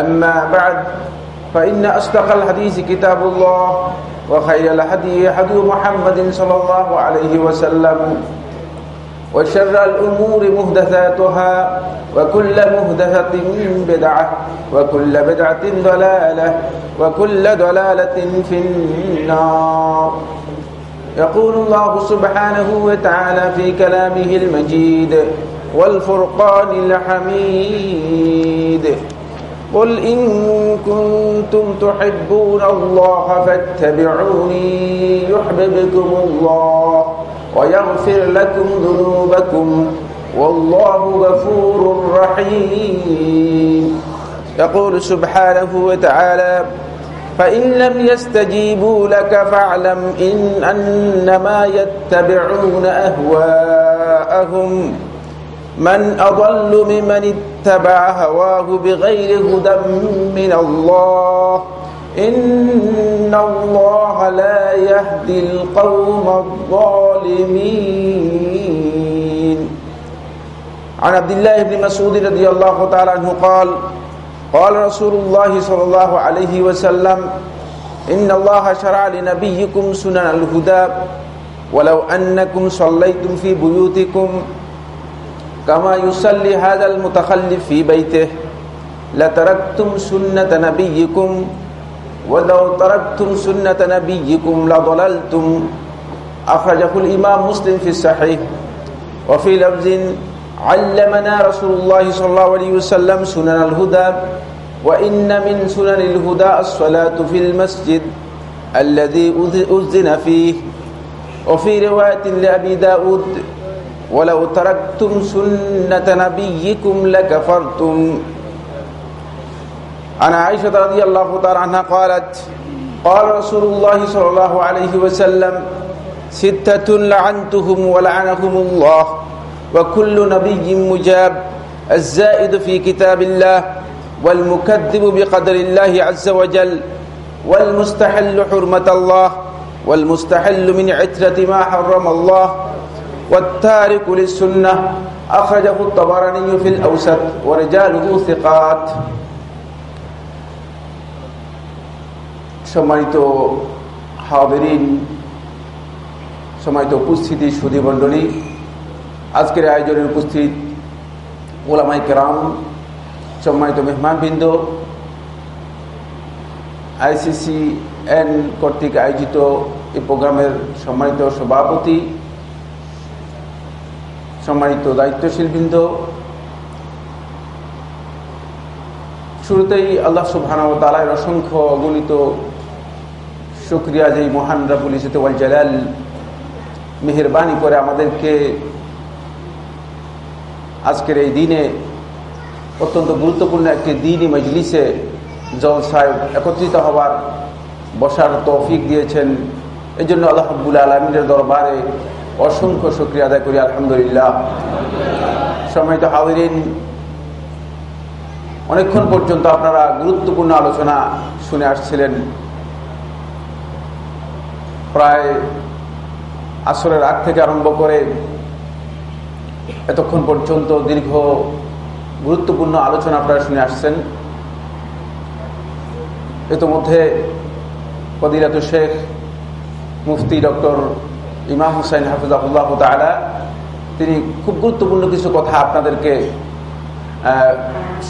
أما بعد فإن أصدق الحديث كتاب الله وخير الهدي هدي محمد صلى الله عليه وسلم وشر الأمور مهدثاتها وكل مهدثة بدعة وكل بدعة ضلالة وكل ضلالة في النار. يقول الله سبحانه وتعالى في كلامه المجيد والفرقان الحميد قل إن كنتم تحبون الله فاتبعوني يحببكم الله ويغفر لكم ذنوبكم والله غفور رحيم. يقول سبحانه وتعالى فإن لم يستجيبوا لك فاعلم إن أنما يتبعون أهواءهم. من أضل ممن اتبع هواه بغير هدى من الله. إن الله لا يهدي القوم الظالمين. عن عبد الله بن مسعود رضي الله تعالى عنه قال قال رسول الله صلى الله عليه وسلم إن الله شرع لنبيكم سنن الهدى ولو أنكم صليتم في بيوتكم كما يصلي هذا المتخلف في بيته لتركتم سنة نبيكم ولو تركتم سنة نبيكم لضللتم أخرجه الإمام مسلم في الصحيح وفي لفظ علمنا رسول الله صلى الله عليه وسلم سنن الهدى وإن من سنن الهدى الصلاة في المسجد الذي أذن فيه وفي رواية لأبي داود ولو تركتم سنة نبيكم لكفرتم. عن عائشة رضي الله تعالى عنها قالت قال رسول الله صلى الله عليه وسلم ستة لعنتهم ولعنهم الله وكل نبي مجاب الزائد في كتاب الله والمكذب بقدر الله عز وجل والمستحل حرمة الله والمستحل من عترة ما حرم الله والتارك للسنة أخرجه الطبراني في الأوسط ورجاله ثقات সম্মানিত হাবেরিন সম্মানিত উপস্থিতি সুদী মণ্ডলী আজকের আয়োজনে উপস্থিত ওলামাই কেরাম সম্মানিত মেহমানবৃন্দ আইসিসি এন কর্তৃক আয়োজিত এই প্রোগ্রামের সম্মানিত সভাপতি সম্মানিত দায়িত্বশীল বৃন্দ শুরুতেই আল্লাহ সুবহান তালার অসংখ্য অগণিত শুক্রিয়া যেই মহান রাবুল ইসতে ওয়াল জালাল মেহরবানি করে আমাদেরকে আজকের এই দিনে অত্যন্ত গুরুত্বপূর্ণ একটি দিনই মজলিসে জলসায় একত্রিত হওয়ার বসার তৌফিক দিয়েছেন। এই জন্য আল্লাহ হাবুল আলমিনের দরবারে অসংখ্য শুক্রিয়া আদায় করি, আলহামদুলিল্লাহ। সম্মানিত হাউরিন অনেকক্ষণ পর্যন্ত আপনারা গুরুত্বপূর্ণ আলোচনা শুনে আসছিলেন। প্রায় আসরের আগ থেকে আরম্ভ করে এতক্ষণ পর্যন্ত দীর্ঘ গুরুত্বপূর্ণ আলোচনা আপনারা শুনে আসছেন। ইতোমধ্যে ফদিলাত শেখ, মুফতি ডক্টর ইমাম হুসাইন হাফিজাহুল্লাহ তালা তিনি খুব গুরুত্বপূর্ণ কিছু কথা আপনাদেরকে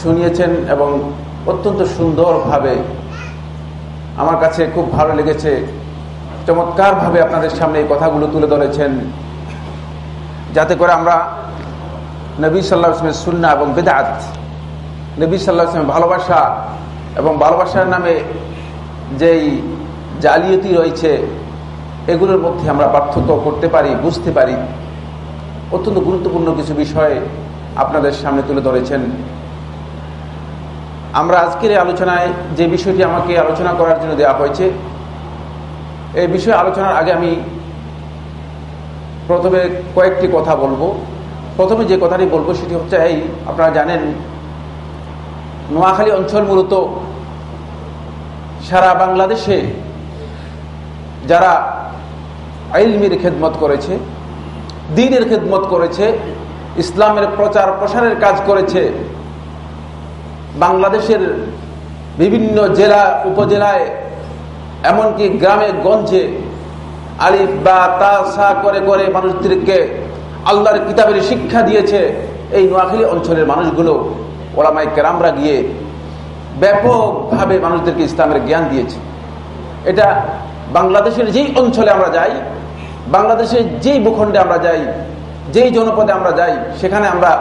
শুনিয়েছেন এবং অত্যন্ত সুন্দরভাবে আমার কাছে খুব ভালো লেগেছে। চমৎকারভাবে আপনাদের সামনে এই কথাগুলো তুলে ধরেছেন। যাতে করে আমরা নবী সাল্লাহ আসলামের সুন্না এবং বেদাত, নবী সাল্লাহ আসলামের ভালোবাসা এবং ভালোবাসার নামে যেই জালিয়াতি রয়েছে এগুলোর মধ্যে আমরা পার্থক্য করতে পারি, বুঝতে পারি। অত্যন্ত গুরুত্বপূর্ণ কিছু বিষয় আপনাদের সামনে তুলে ধরেছেন। আমরা আজকের এই আলোচনায় যে বিষয়টি আমাকে আলোচনা করার জন্য দেওয়া হয়েছে, এই বিষয়ে আলোচনার আগে আমি প্রথমে কয়েকটি কথা বলব। প্রথমে যে কথাটি বলব সেটি হচ্ছে এই, আপনারা জানেন, নোয়াখালী অঞ্চল মূলত সারা বাংলাদেশে যারা আইলমির খেদমত করেছে, দিনের খেদমত করেছে, ইসলামের প্রচার প্রসারের কাজ করেছে। বাংলাদেশের বিভিন্ন জেলা, উপজেলায়, এমনকি গ্রামে, গঞ্জে আলিফ বা তা, সা করে করে মানুষদেরকে আল্লাহর কিতাবের শিক্ষা দিয়েছে এই নোয়াখালী অঞ্চলের মানুষগুলো ওলামাই কেরামরা গিয়ে ব্যাপকভাবে মানুষদেরকে ইসলামের জ্ঞান দিয়েছে। এটা বাংলাদেশের যেই অঞ্চলে আমরা যাই বাংলাদেশের যেই ভূখণ্ডে আমরা যাই, যেই জনপদে আমরা যাই, সেখানে আমরা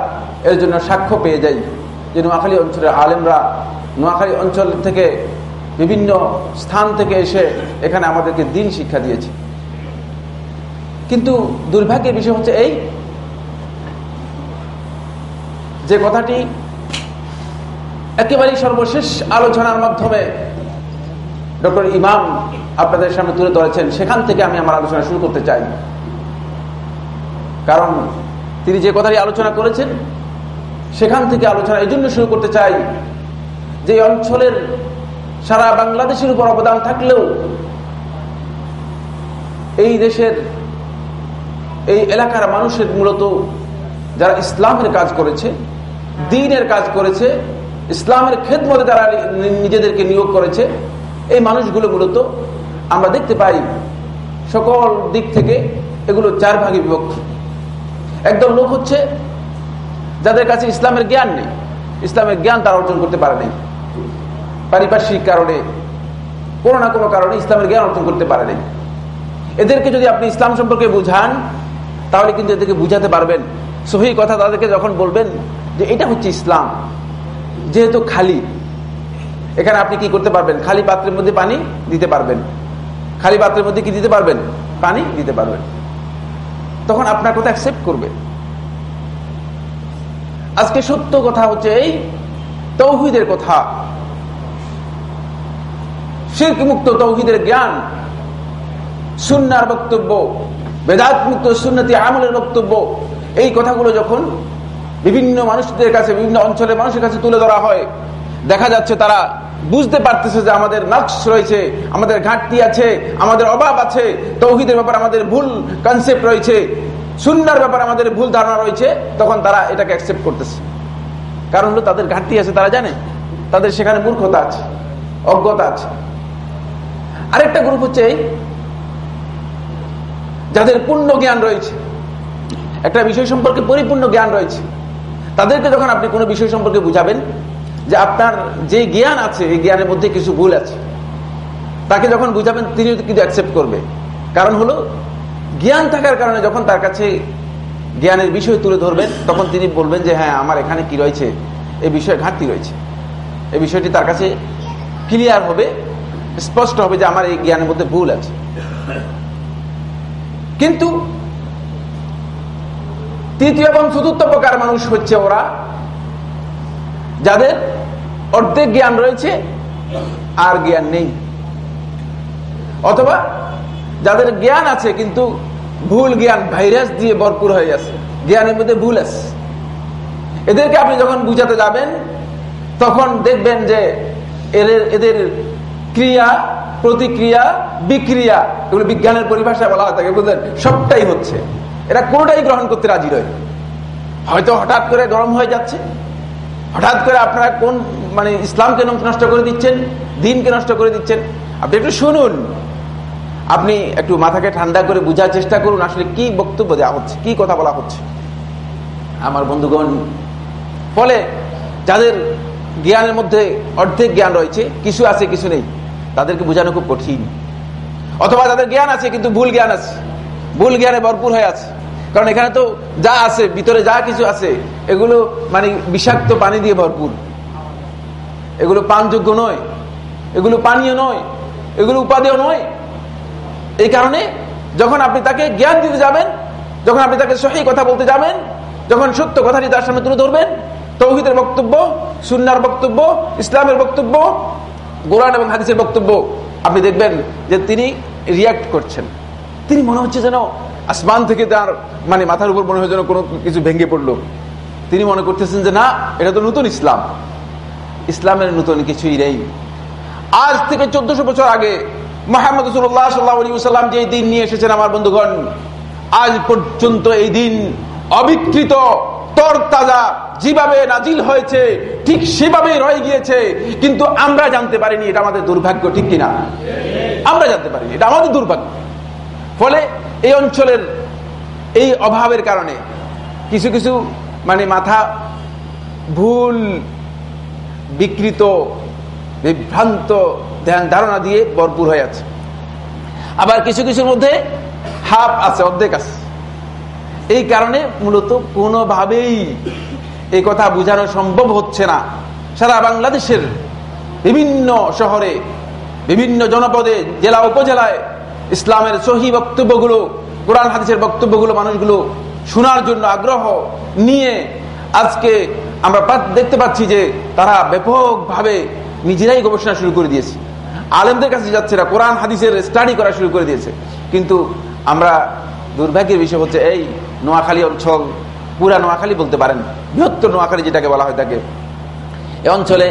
এর জন্য সাক্ষ্য পেয়ে যাই যে নোয়াখালী অঞ্চলের আলেমরা নোয়াখালী অঞ্চল থেকে বিভিন্ন স্থান থেকে এসে এখানে আমাদেরকে দিন শিক্ষা দিয়েছে। কিন্তু দুর্ভাগ্যের বিষয় হচ্ছে এই যে কথাটি একেবারেই সর্বশেষ আলোচনার মাধ্যমে ডক্টর ইমাম আপনাদের সামনে তুলে ধরেছেন, সেখান থেকে আমি আমার আলোচনা শুরু করতে চাই। কারণ তিনি যে কথাটি আলোচনা করেছেন, সেখান থেকে আলোচনা এই জন্য শুরু করতে চাই যে অঞ্চলের সারা বাংলাদেশের উপর অবদান থাকলেও এই দেশের, এই এলাকার মানুষের মূলত যারা ইসলামের কাজ করেছে, দিনের কাজ করেছে, ইসলামের খেদমতে যারা নিজেদেরকে নিয়োগ করেছে, এই মানুষগুলো মূলত আমরা দেখতে পাই সকল দিক থেকে এগুলো চার ভাগে বিভক্ত। একদল লোক হচ্ছে যাদের কাছে ইসলামের জ্ঞান নেই, ইসলামের জ্ঞান তারা অর্জন করতে পারে নাই। পারিপার্শ্বিক কারণে, কোনো না কোনো কারণে ইসলামের জ্ঞান অর্জন করতে পারে নাই। এদেরকে যদি আপনি ইসলাম সম্পর্কে বুঝান, তাহলে কিন্তু এদেরকে বুঝাতে পারবেন। সহি কথা তাদেরকে যখন বলবেন যে এটা হচ্ছে ইসলাম, যেহেতু খালি, এখানে আপনি কি করতে পারবেন? খালি পাত্রের মধ্যে পানি দিতে পারবেন। খালি পাত্রের মধ্যে কি দিতে পারবেন? পানি দিতে পারবেন। তখন আপনার কথা অ্যাকসেপ্ট করবে। আজকে সত্য কথা হচ্ছে এই তৌহিদের কথা। শিল্প মুক্ত তৌহিদের জ্ঞান, সুন্নার বক্তব্য বেদাত মুক্ত সুন্নতি আমলের বক্তব্য, এই কথাগুলো যখন বিভিন্ন মানুষদের কাছে, বিভিন্ন অঞ্চলের মানুষের কাছে তুলে ধরা হয়, দেখা যাচ্ছে তারা বুঝতে পারতেছে যে আমাদের নকশ রয়েছে, আমাদের ঘাটতি আছে, আমাদের অভাব আছে, তৌহিদের ব্যাপারে আমাদের ভুল কনসেপ্ট রয়েছে, সুন্নার ব্যাপারে আমাদের ভুল ধারণা রয়েছে, তখন তারা এটাকে অ্যাকসেপ্ট করতেছে। কারণ হলো তাদের ঘাটতি আছে, তারা জানে, তাদের সেখানে মূর্খতা আছে, অজ্ঞতা আছে। আরেকটা গ্রুপ হচ্ছে এই, যাদের পূর্ণ জ্ঞান রয়েছে। একটা বিষয় সম্পর্কে পরিপূর্ণ জ্ঞান রয়েছে। তাদেরকে যখন আপনি কোনো বিষয় সম্পর্কে বুঝাবেন যে আপনার যে জ্ঞান আছে, এই জ্ঞানের মধ্যে কিছু ভুল আছে। তাকে যখন বুঝাবেন, তিনি কিন্তু অ্যাকসেপ্ট করবে। কারণ হলো, জ্ঞান থাকার কারণে যখন তার কাছে জ্ঞানের বিষয় তুলে ধরবেন, তখন তিনি বলবেন যে হ্যাঁ আমার এখানে কি রয়েছে? এই বিষয়ে ঘাটতি রয়েছে। এই বিষয়টি তার কাছে ক্লিয়ার হবে, স্পষ্ট হবে যে আমার এই জ্ঞানের মধ্যে ভুল আছে। কিন্তু, তৃতীয় এবং চতুর্থ প্রকার মানুষ হচ্ছে ওরা যাদের অর্ধেক জ্ঞান রয়েছে, আর জ্ঞান নেই। অথবা যাদের জ্ঞান আছে, কিন্তু ভুল জ্ঞান, ভাইরাস দিয়ে ভরপুর হয়ে আছে জ্ঞানের মধ্যে ভুল আছে। এদেরকে আপনি যখন বুঝাতে যাবেন, তখন দেখবেন যে এদের এদের ক্রিয়া, প্রতিক্রিয়া, বিক্রিয়া, এগুলো বিজ্ঞানের পরিভাষায় বলা হয় থাকে বুঝলেন? সবটাই হচ্ছে। এরা কোনটাই গ্রহণ করতে রাজি রয় হয়তো হঠাৎ করে গরম হয়ে যাচ্ছে। হঠাৎ করে আপনারা কোন মানে ইসলামকে নষ্ট করে দিচ্ছেন, দিনকে নষ্ট করে দিচ্ছেন? আপনি একটু শুনুন। আপনি একটু মাথাকে ঠান্ডা করে বোঝার চেষ্টা করুন, আসলে কি বক্তব্য দেওয়া হচ্ছে, কি কথা বলা হচ্ছে। আমার বন্ধুগণ, ফলে যাদের জ্ঞানের মধ্যে অর্ধেক জ্ঞান রয়েছে, কিছু আছে, কিছু নেই, তাদেরকে বোঝানো খুব কঠিন। অথবা তাদের জ্ঞান আছে, কিন্তু ভুল জ্ঞান আছে, ভুল জ্ঞানে ভরপুর হয়ে আছে। কারণ এখানে তো যা আছে, ভিতরে যা কিছু আছে, এগুলো মানে বিষাক্ত পানি দিয়ে ভরপুর। এগুলো পানযোগ্য নয়। এগুলো পানীয় নয়। এগুলো উপাদেয় নয়। এই কারণে যখন আপনি তাকে জ্ঞান দিতে যাবেন, যখন আপনি তাকে সহি কথা বলতে যাবেন, যখন সত্য কথাটি তার সামনে তুলে ধরবেন, তৌহিদের বক্তব্য, সুন্নার বক্তব্য, ইসলামের বক্তব্য গোরান এবং হাদিসের বক্তব্য, আপনি দেখবেন যে তিনি রিয়াক্ট করছেন। তিনি মনে হচ্ছে যেন আসমান থেকে তার মানে মাথার উপর মনে হয় যেন কোনো কিছু ভেঙে পড়ল। তিনি মনে করতেছেন যে, না, এটা তো নতুন ইসলাম। ইসলামের নতুন কিছুই নেই। আজ থেকে চোদ্দশো বছর আগে মোহাম্মদ রসুল্লাহ সাল্লাহ সাল্লাম যে দিন নিয়ে এসেছেন আমার বন্ধুগণ, আজ পর্যন্ত এই দিন অবিকৃত তর তাজা যেভাবে নাজিল হয়েছে, ঠিক সেভাবে রয়ে গিয়েছে। কিন্তু আমরা জানতে পারিনি এটা আমাদের দুর্ভাগ্য, ঠিক কিনা? আমরা জানতে পারিনি, এটা আমাদের দুর্ভাগ্য। ফলে এই অঞ্চলের এই অভাবের কারণে কিছু কিছু মানে মাথা ভুল বিকৃত বিভ্রান্ত ধ্যান ধারণা দিয়ে ভরপুর হয়ে আছে। আবার কিছু কিছুর মধ্যে হাফ আছে, অর্ধেক আছে। এই কারণে মূলত কোনোভাবেই এই কথা বোঝানো সম্ভব হচ্ছে না। সারা বাংলাদেশের বিভিন্ন শহরে, বিভিন্ন জনপদে, জেলা, উপজেলায় ইসলামের সহি বক্তব্যগুলো, কোরআন হাদিসের বক্তব্যগুলো মানুষগুলো শোনার জন্য আগ্রহ নিয়ে আজকে আমরা দেখতে পাচ্ছি যে তারা ব্যাপকভাবে নিজেরাই গবেষণা শুরু করে দিয়েছে। আলেমদের কাছে যাচ্ছে না, কোরআন হাদিসের স্টাডি করা শুরু করে দিয়েছে। কিন্তু আমরা দুর্ভাগ্যের বিষয় হচ্ছে এই নোয়াখালী অঞ্চল, পুরা নোয়াখালী বলতে পারেন বৃহত্তর নোয়াখালী যেটাকে বলা হয় তাকে। এ অঞ্চলে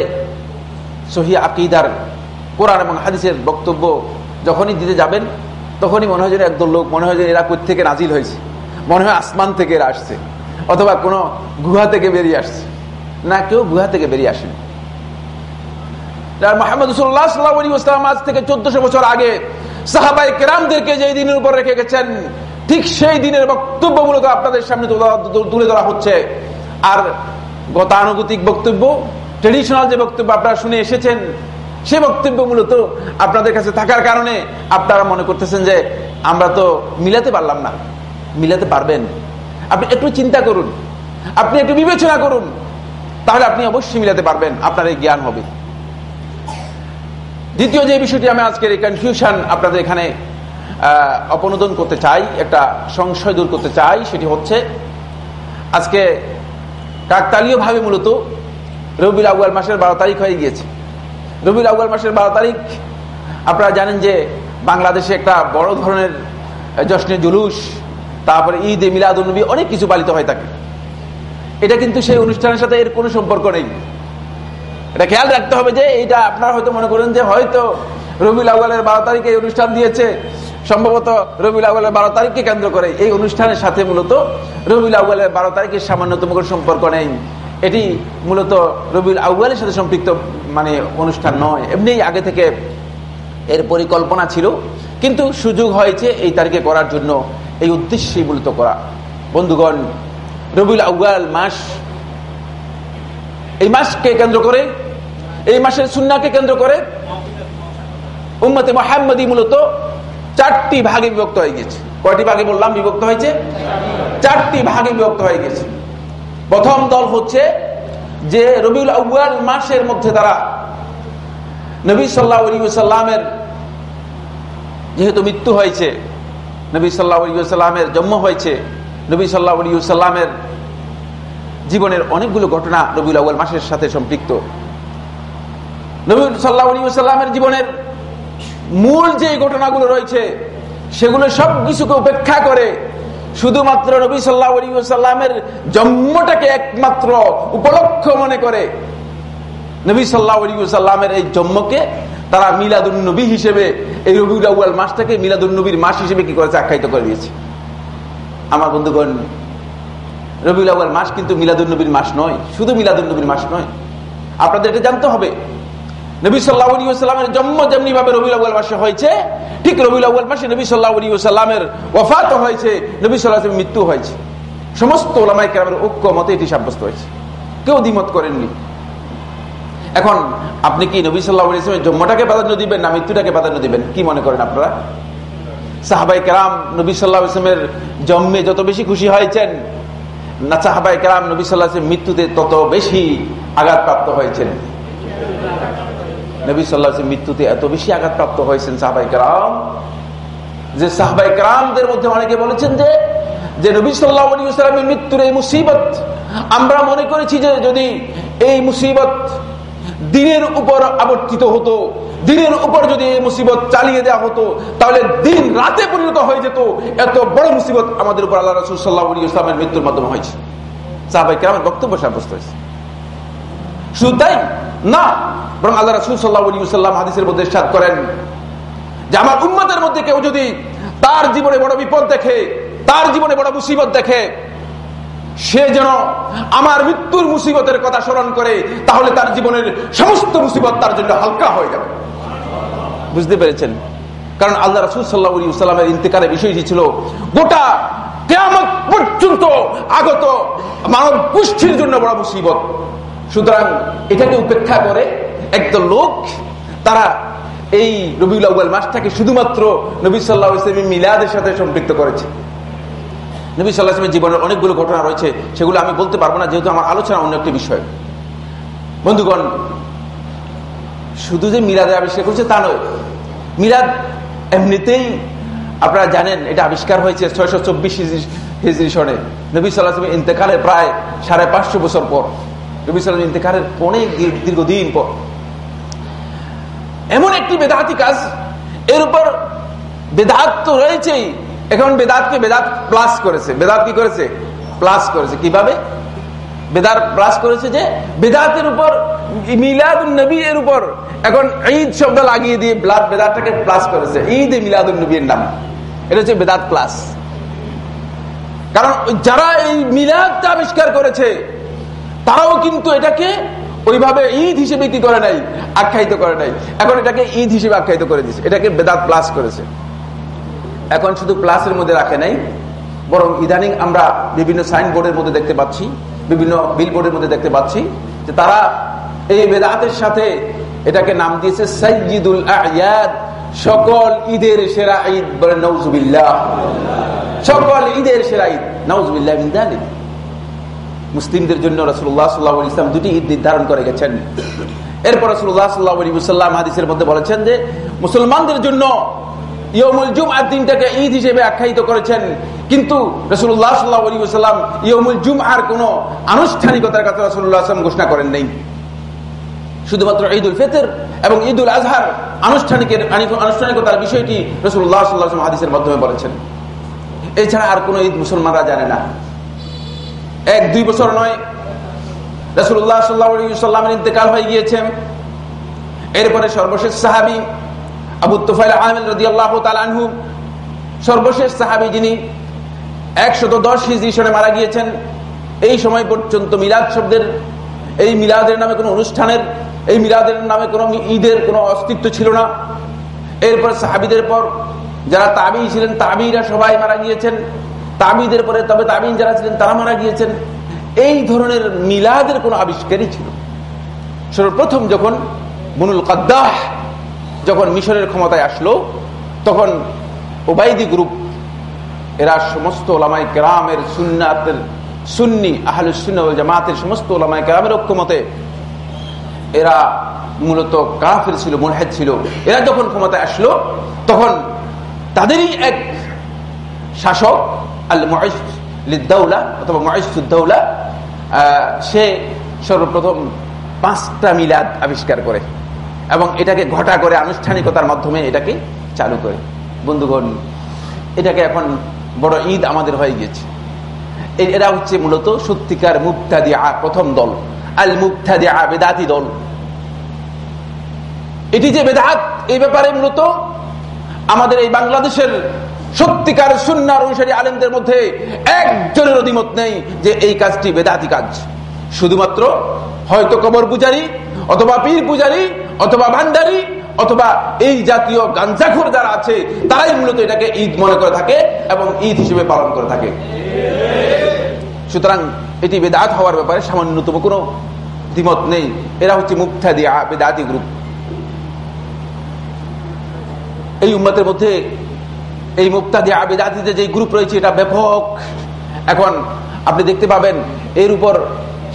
সহি আকিদার কোরআন এবং হাদিসের বক্তব্য যখনই দিতে যাবেন তখনই মনে হয় যেন একদল লোক, মনে হয় যে এরা থেকে নাজিল হয়েছে। মনে হয় আসমান থেকে এরা আসছে, অথবা কোনো গুহা থেকে বেরিয়ে আসছে। না, কেউ গুহা থেকে বেরিয়ে আসেনি। আজ থেকে চোদ্দশো বছর আগে সাহাবাই কেরামদেরকে যে দিনের উপর রেখে গেছেন ঠিক সেই দিনের আপনাদের সামনে তুলে ধরা হচ্ছে। আর গতানুগতিক বক্তব্য যে বক্তব্য আপনারা শুনে এসেছেন সে বক্তব্য মূলত আপনাদের কাছে থাকার কারণে আপনারা মনে করতেছেন যে আমরা তো মিলাতে পারলাম না। মিলাতে পারবেন। আপনি একটু চিন্তা করুন। আপনি একটু বিবেচনা করুন। তাহলে আপনি অবশ্যই মিলাতে পারবেন। আপনার এই জ্ঞান হবে। দ্বিতীয় যে বিষয়টি আমি আজকের এই কনফিউশন আপনাদের এখানে অপনোদন করতে চাই, একটা সংশয় দূর করতে চাই, সেটি হচ্ছে আজকে কাকতালীয় ভাবে মূলত রবিউল আউয়াল মাসের বারো তারিখ হয়ে গিয়েছে। রবিউল আউয়াল মাসের বারো তারিখ। আপনারা জানেন যে বাংলাদেশে একটা বড় ধরনের জশ্নের জুলুস, তারপরে ঈদ, এ মিলাদ মিলাদুলনবী অনেক কিছু পালিত হয়ে থাকে এটা কিন্তু সেই অনুষ্ঠানের সাথে এর কোনো সম্পর্ক নেই। এটা খেয়াল রাখতে হবে যে এটা আপনারা হয়তো মনে করেন যে হয়তো রবিউল আউ্বালের বারো তারিখে এই অনুষ্ঠান দিয়েছে। সম্ভবত রবিউল আউ্বালের বারো তারিখকে কেন্দ্র করে এই অনুষ্ঠানের সাথে মূলত রবিউল আউ্বালের বারো তারিখের সামান্যতম কোনো সম্পর্ক নেই। এটি মূলত রবিউল আউ্বালের সাথে সম্পৃক্ত মানে অনুষ্ঠান নয়। এমনি আগে থেকে এর পরিকল্পনা ছিল। কিন্তু সুযোগ হয়েছে এই তারিখে করার জন্য, এই উদ্দেশ্যেই মূলত করা। বন্ধুগণ, রবিউল আউ্বাল মাস, এই মাসকে কেন্দ্র করে, এই মাসের সুন্নাকে কেন্দ্র করে উম্মতে মোহাম্মদী মূলত চারটি ভাগে বিভক্ত হয়ে গেছে। কয়টি ভাগে বললাম বিভক্ত হয়েছে? চারটি ভাগে বিভক্ত হয়ে গেছে। প্রথম দল হচ্ছে যে রবিউল আউ্বাল মাসের মধ্যে তারা নবী সাল্লাহ সাল্লামের যেহেতু মৃত্যু হয়েছে, নবী সাল্লাহ সাল্লামের জন্ম হয়েছে, নবী সাল্লাহ সাল্লামের জীবনের অনেকগুলো ঘটনা রবিউল আউ্বাল মাসের সাথে সম্পৃক্ত। নবী সাল্লাহ সাল্লামের জীবনের মূল যে ঘটনাগুলো রয়েছে, সেগুলো সব কিছুকে উপেক্ষা করে শুধুমাত্র নবী সাল্লাহ সাল্লামের জন্মটাকে একমাত্র উপলক্ষ মনে করে নবী সাল্লাহ সাল্লামের এই জন্মকে তারা মিলাদুল নবী হিসেবে এই রবিউল আউ্বাল মাসটাকে মিলাদুল নবীর মাস হিসেবে কি করেছে? আখ্যায়িত করে দিয়েছে। আমার বন্ধুগণ, রবিউল আউ্বাল মাস কিন্তু মিলাদুল নবীর মাস নয়। শুধু মিলাদুল নবীর মাস নয়। আপনাদের এটা জানতে হবে নবী সাল্লাহামের জন্ম যেমনি ভাবে আউ্বাল মাসে হয়েছে, ঠিক আউ্বাল মাসে নবী সাল্লাহামের ওফাত হয়েছে, নবী সাল্লাহ মৃত্যু হয়েছে। সমস্ত ওলামাই কেরামের ঐক্য মতে এটি সাব্যস্ত হয়েছে। কেউ দ্বিমত করেননি। এখন আপনি কি নবী সাল্লাহ ইসলামের জন্মটাকে প্রাধান্য দিবেন না মৃত্যুটাকে প্রাধান্য দিবেন? কি মনে করেন আপনারা? সাহাবাই কেরাম নবী সাল্লাহ ইসলামের জন্মে যত বেশি খুশি হয়েছেন, না সাহাবাই কেরাম নবী সাল্লাহ মৃত্যুতে তত বেশি আঘাতপ্রাপ্ত হয়েছেন। নবী সাল্লাহ মৃত্যুতে এত বেশি আঘাতপ্রাপ্ত হয়েছেন সাহাবাই কেরাম, যে সাহবাই কেরামদের মধ্যে অনেকে বলেছেন যে যে নবী সাল্লাহ আলী সাল্লামের মৃত্যুর এই মুসিবত, আমরা মনে করেছি যে যদি এই মুসিবত দিনের উপর আবর্তিত হতো, দিনের উপর যদি এই মুসিবত চালিয়ে দেওয়া হতো, তাহলে দিন রাতে পরিণত হয়ে যেত, এত বড় মুসিবত আমাদের উপর আল্লাহ রসুল সাল্লাহ ইসলামের মৃত্যুর মাধ্যমে হয়েছে। সাহাবাই কেরামের বক্তব্য সাব্যস্ত হয়েছে। শুধু তাই না। বরং আল্লাহ রসুল সাল্লাহ সাল্লাম হাদিসের মধ্যে সাদ করেন যে আমার উন্মতের মধ্যে কেউ যদি তার জীবনে বড় বিপদ দেখে, তার জীবনে বড় মুসিবত দেখে, সে যেন আমার মৃত্যুর মুসিবতের কথা স্মরণ করে, তাহলে তার জীবনের সমস্ত মুসিবত তার জন্য হালকা হয়ে যাবে। বুঝতে পেরেছেন? কারণ আল্লাহ রসুল সাল্লাহ সাল্লামের ইন্তেকারের বিষয়টি ছিল, গোটা কেমন পর্যন্ত আগত মানব গোষ্ঠীর জন্য বড় মুসিবত। সুতরাং এটাকে উপেক্ষা করে একদল লোক, তারা এই রবিউল আউ্বাল মাসটাকে শুধুমাত্র নবী সাল্লাহ ইসলামী মিলাদের সাথে সম্পৃক্ত করেছে। নবী সাল্লাহ ইসলামের জীবনের অনেকগুলো ঘটনা রয়েছে, সেগুলো আমি বলতে পারব না, যেহেতু আমার আলোচনা অন্য একটি বিষয়। বন্ধুগণ, শুধু যে মিলাদে আবিষ্কার করছে তা নয়, মিলাদ এমনিতেই আপনারা জানেন এটা আবিষ্কার হয়েছে ছয়শো চব্বিশ হিজরি সনে। নবী সাল্লাহ ইন্তেকালের প্রায় সাড়ে পাঁচশো বছর পর। নবী সাল্লাম ইন্তেকালের অনেক দীর্ঘদিন পর। এমন একটি বেদাহাতি কাজ, এর উপর বেদাত তো রয়েছেই। এখন বেদাতকে বেদাত প্লাস করেছে। বেদাত কি করেছে? প্লাস করেছে। কীভাবে? প্লাস করেছে যে, বেদাতের উপর মিলাদ নবী এর উপর। এখন ঈদ শব্দ লাগিয়ে দিয়ে বেদাতটাকে প্লাস করেছে। ঈদ মিলাদ নবীর নাম। এটা হচ্ছে বেদাত প্লাস কারণ যারা এই মিলাদটা আবিষ্কার করেছে তারাও কিন্তু এটাকে ওইভাবে ঈদ হিসেবে কি করে নাই? আখ্যায়িত করে নাই। এখন এটাকে ঈদ হিসেবে আখ্যায়িত করে দিয়েছে। এটাকে বেদাত প্লাস করেছে। এখন শুধু প্লাসের মধ্যে রাখে নাই, বরং ইদানিং আমরা বিভিন্ন সাইনবোর্ডের মধ্যে দেখতে পাচ্ছি, বিভিন্ন বিলবোর্ডের মধ্যে দেখতে পাচ্ছি যে তারা এই বেদাতের সাথে এটাকে নাম দিয়েছে সৈয়দুল আয়াদ। সকল ঈদের সেরা ঈদ বলে নৌজুবিল্লাহ সকল ঈদের সেরা ঈদ। নৌজুবিল্লাহ মুসলিমদের জন্য রসুল্লাহ সাল্লাহ ইসলাম দুটি ঈদ নির্ধারণ করে গেছেন। এরপর রসুল্লাহ সাল্লাহ সাল্লাম হাদিসের মধ্যে বলেছেন যে, মুসলমানদের জন্য দিনটাকে ঈদ হিসেবে আখ্যায়িত করেছেন। কিন্তু আলী আনুষ্ঠানিকতার ঘোষণা করেন নেই। শুধুমাত্র এবং আজহার আনুষ্ঠানিকের আনুষ্ঠানিকতার বিষয়টি রসুল্লাহ সাল্লাহ হাদিসের মাধ্যমে বলেছেন। এছাড়া আর কোন ঈদ মুসলমানরা জানে না। এক, দুই বছর নয়। রসুল্লাহ সাল্লাহামের ইন্তেকাল হয়ে গিয়েছেন এরপরে সর্বশেষ সাহাবি আবু তুফাইল আহমেদ রদি আল্লাহ তালু সর্বশেষ সাহাবি যিনি একশত দশ হিজড়ি সনে মারা গিয়েছেন, এই সময় পর্যন্ত মিলাদ শব্দের, এই মিলাদের নামে কোনো অনুষ্ঠানের, এই মিলাদের নামে কোনো ঈদের কোনো অস্তিত্ব ছিল না। এরপর সাহাবিদের পর যারা তাবি ছিলেন, তাবিরা সবাই মারা গিয়েছেন। তাবিদের পরে তবে তাবিন যারা ছিলেন তারা মারা গিয়েছেন। এই ধরনের মিলাদের কোনো আবিষ্কারই ছিল সর্বপ্রথম যখন বুনুল কাদ্দাহ যখন মিশরের ক্ষমতায় আসলো, তখন ওবাইদি গ্রুপ, এরা সমস্ত ওলামাই কেরামের সুন্নাতের সুন্নি আহলুসুন্না জামাতের সমস্ত ওলামাই কেরামের ঐক্যমতে এরা মূলত কাফের ছিল মোরহেদ ছিল। এরা যখন ক্ষমতায় আসলো, তখন তাদেরই এক শাসক আল অথবা সে সর্বপ্রথম পাঁচটা মিলাদ আবিষ্কার করে এবং এটাকে ঘটা করে আনুষ্ঠানিকতার মাধ্যমে এটাকে চালু করে। বন্ধুগণ, এটাকে এখন বড় ঈদ আমাদের হয়ে গিয়েছে। এরা হচ্ছে মূলত সত্যিকার মুক্তাদি প্রথম দল আল মুক্তাদি বেদাতি দল। এটি যে বেদাত, এই ব্যাপারে মূলত আমাদের এই বাংলাদেশের সত্যিকার সুন্নার অনুসারী আলেমদের মধ্যে একজনের অধিমত নেই যে এই কাজটি বেদাতি কাজ। শুধুমাত্র হয়তো কবর পূজারী, অথবা পীর পূজারী, অথবা ভান্ডারী, অথবা এই জাতীয় গাঞ্জাখোর যারা আছে, তারাই মূলত এটাকে ঈদ মনে করে থাকে এবং ঈদ হিসেবে পালন করে থাকে। সুতরাং এটি বেদাত হওয়ার ব্যাপারে সামান্যতম কোনো দ্বিমত নেই। এরা হচ্ছে মুক্তা দিয়া বেদাতি গ্রুপ। এই উম্মতের মধ্যে এই মুক্তাদি আবেদাতিতে যে গ্রুপ রয়েছে, এটা ব্যাপক। এখন আপনি দেখতে পাবেন, এর উপর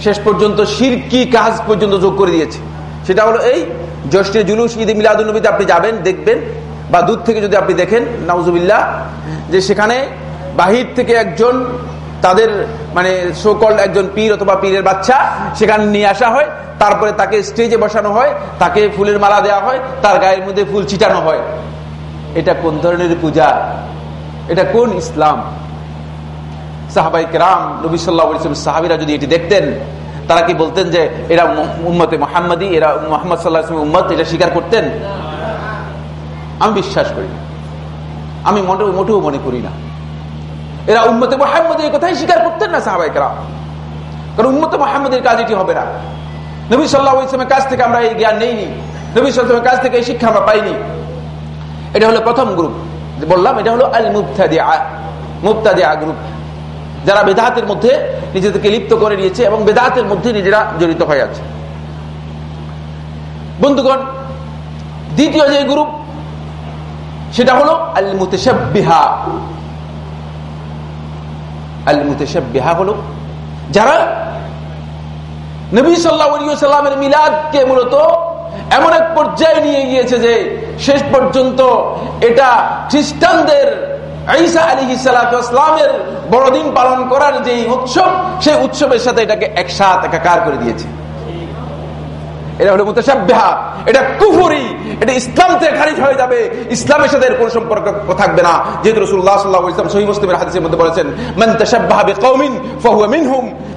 শেষ পর্যন্ত সিরকি কাজ পর্যন্ত যোগ করে দিয়েছে। সেটা হলো এই, জ্যৈষ্ঠ জুলুস, ঈদ মিলাদুলনবীতে আপনি যাবেন, দেখবেন, বা দূর থেকে যদি আপনি দেখেন, নাউজুবিল্লাহ, যে সেখানে বাহির থেকে একজন তাদের মানে সকল একজন পীর অথবা পীরের বাচ্চা সেখানে নিয়ে আসা হয়, তারপরে তাকে স্টেজে বসানো হয়, তাকে ফুলের মালা দেওয়া হয়, তার গায়ের মধ্যে ফুল ছিটানো হয়। এটা কোন ধরনের পূজা? এটা কোন ইসলাম? সাহাবাই কেরাম, নবী সাল্লাহ সাহাবিরা যদি এটি দেখতেন, তারা কি বলতেন যে, এরা উম্মতে মোহাম্মদী, এরা মোহাম্মদ সাল্লাহ উম্মত, এটা স্বীকার করতেন? আমি বিশ্বাস করি আমি মোটেও মোটেও মনে করি না। এরা উম্মতে মোহাম্মদের কথাই স্বীকার করতেন না সাহাবাহিকরা কারণ উম্মতে মোহাম্মদের কাজ এটি হবে না। নবী সাল্লাহ ইসলামের কাছ থেকে আমরা এই জ্ঞান নেইনি। নবী সাল্লামের কাছ থেকে এই শিক্ষা আমরা পাইনি। এটা হলো প্রথম গ্রুপ। বললাম, এটা হলো আল মুফতাদিয়া মুফতাদিয়া গ্রুপ। যারা বেদাহাতের মধ্যে নিজেদেরকে লিপ্ত করে নিয়েছে এবং বেদাহাতের মধ্যে নিজেরা জড়িত হয়ে আছে। বন্ধুগণ, দ্বিতীয় যে গ্রুপ, সেটা হলো আল মুতেশাবিহা আল মুতেশাবিহা হলো যারা নবী সাল্লামের মিলাদকে মূলত এমন এক পর্যায়ে নিয়ে গিয়েছে যে শেষ পর্যন্ত এটা খ্রিস্টানদের ঈসা আলী ইসালাতামের বড়দিন পালন করার যে উৎসব, সেই উৎসবের সাথে এটাকে একসাথ একাকার করে দিয়েছে। এটা হলো মুতাসাব্বিহা এটা কুফরি, এটা ইসলাম থেকে খারিজ হয়ে যাবে। ইসলামের সাথে এর কোনো সম্পর্ক থাকবে না। যেহেতু রাসূলুল্লাহ সাল্লাল্লাহু আলাইহি ওয়াসাল্লাম সহিহ মুসলিমের হাদিসের মধ্যে বলেছেন, মান তাশাব্বাহা বিকাউমিন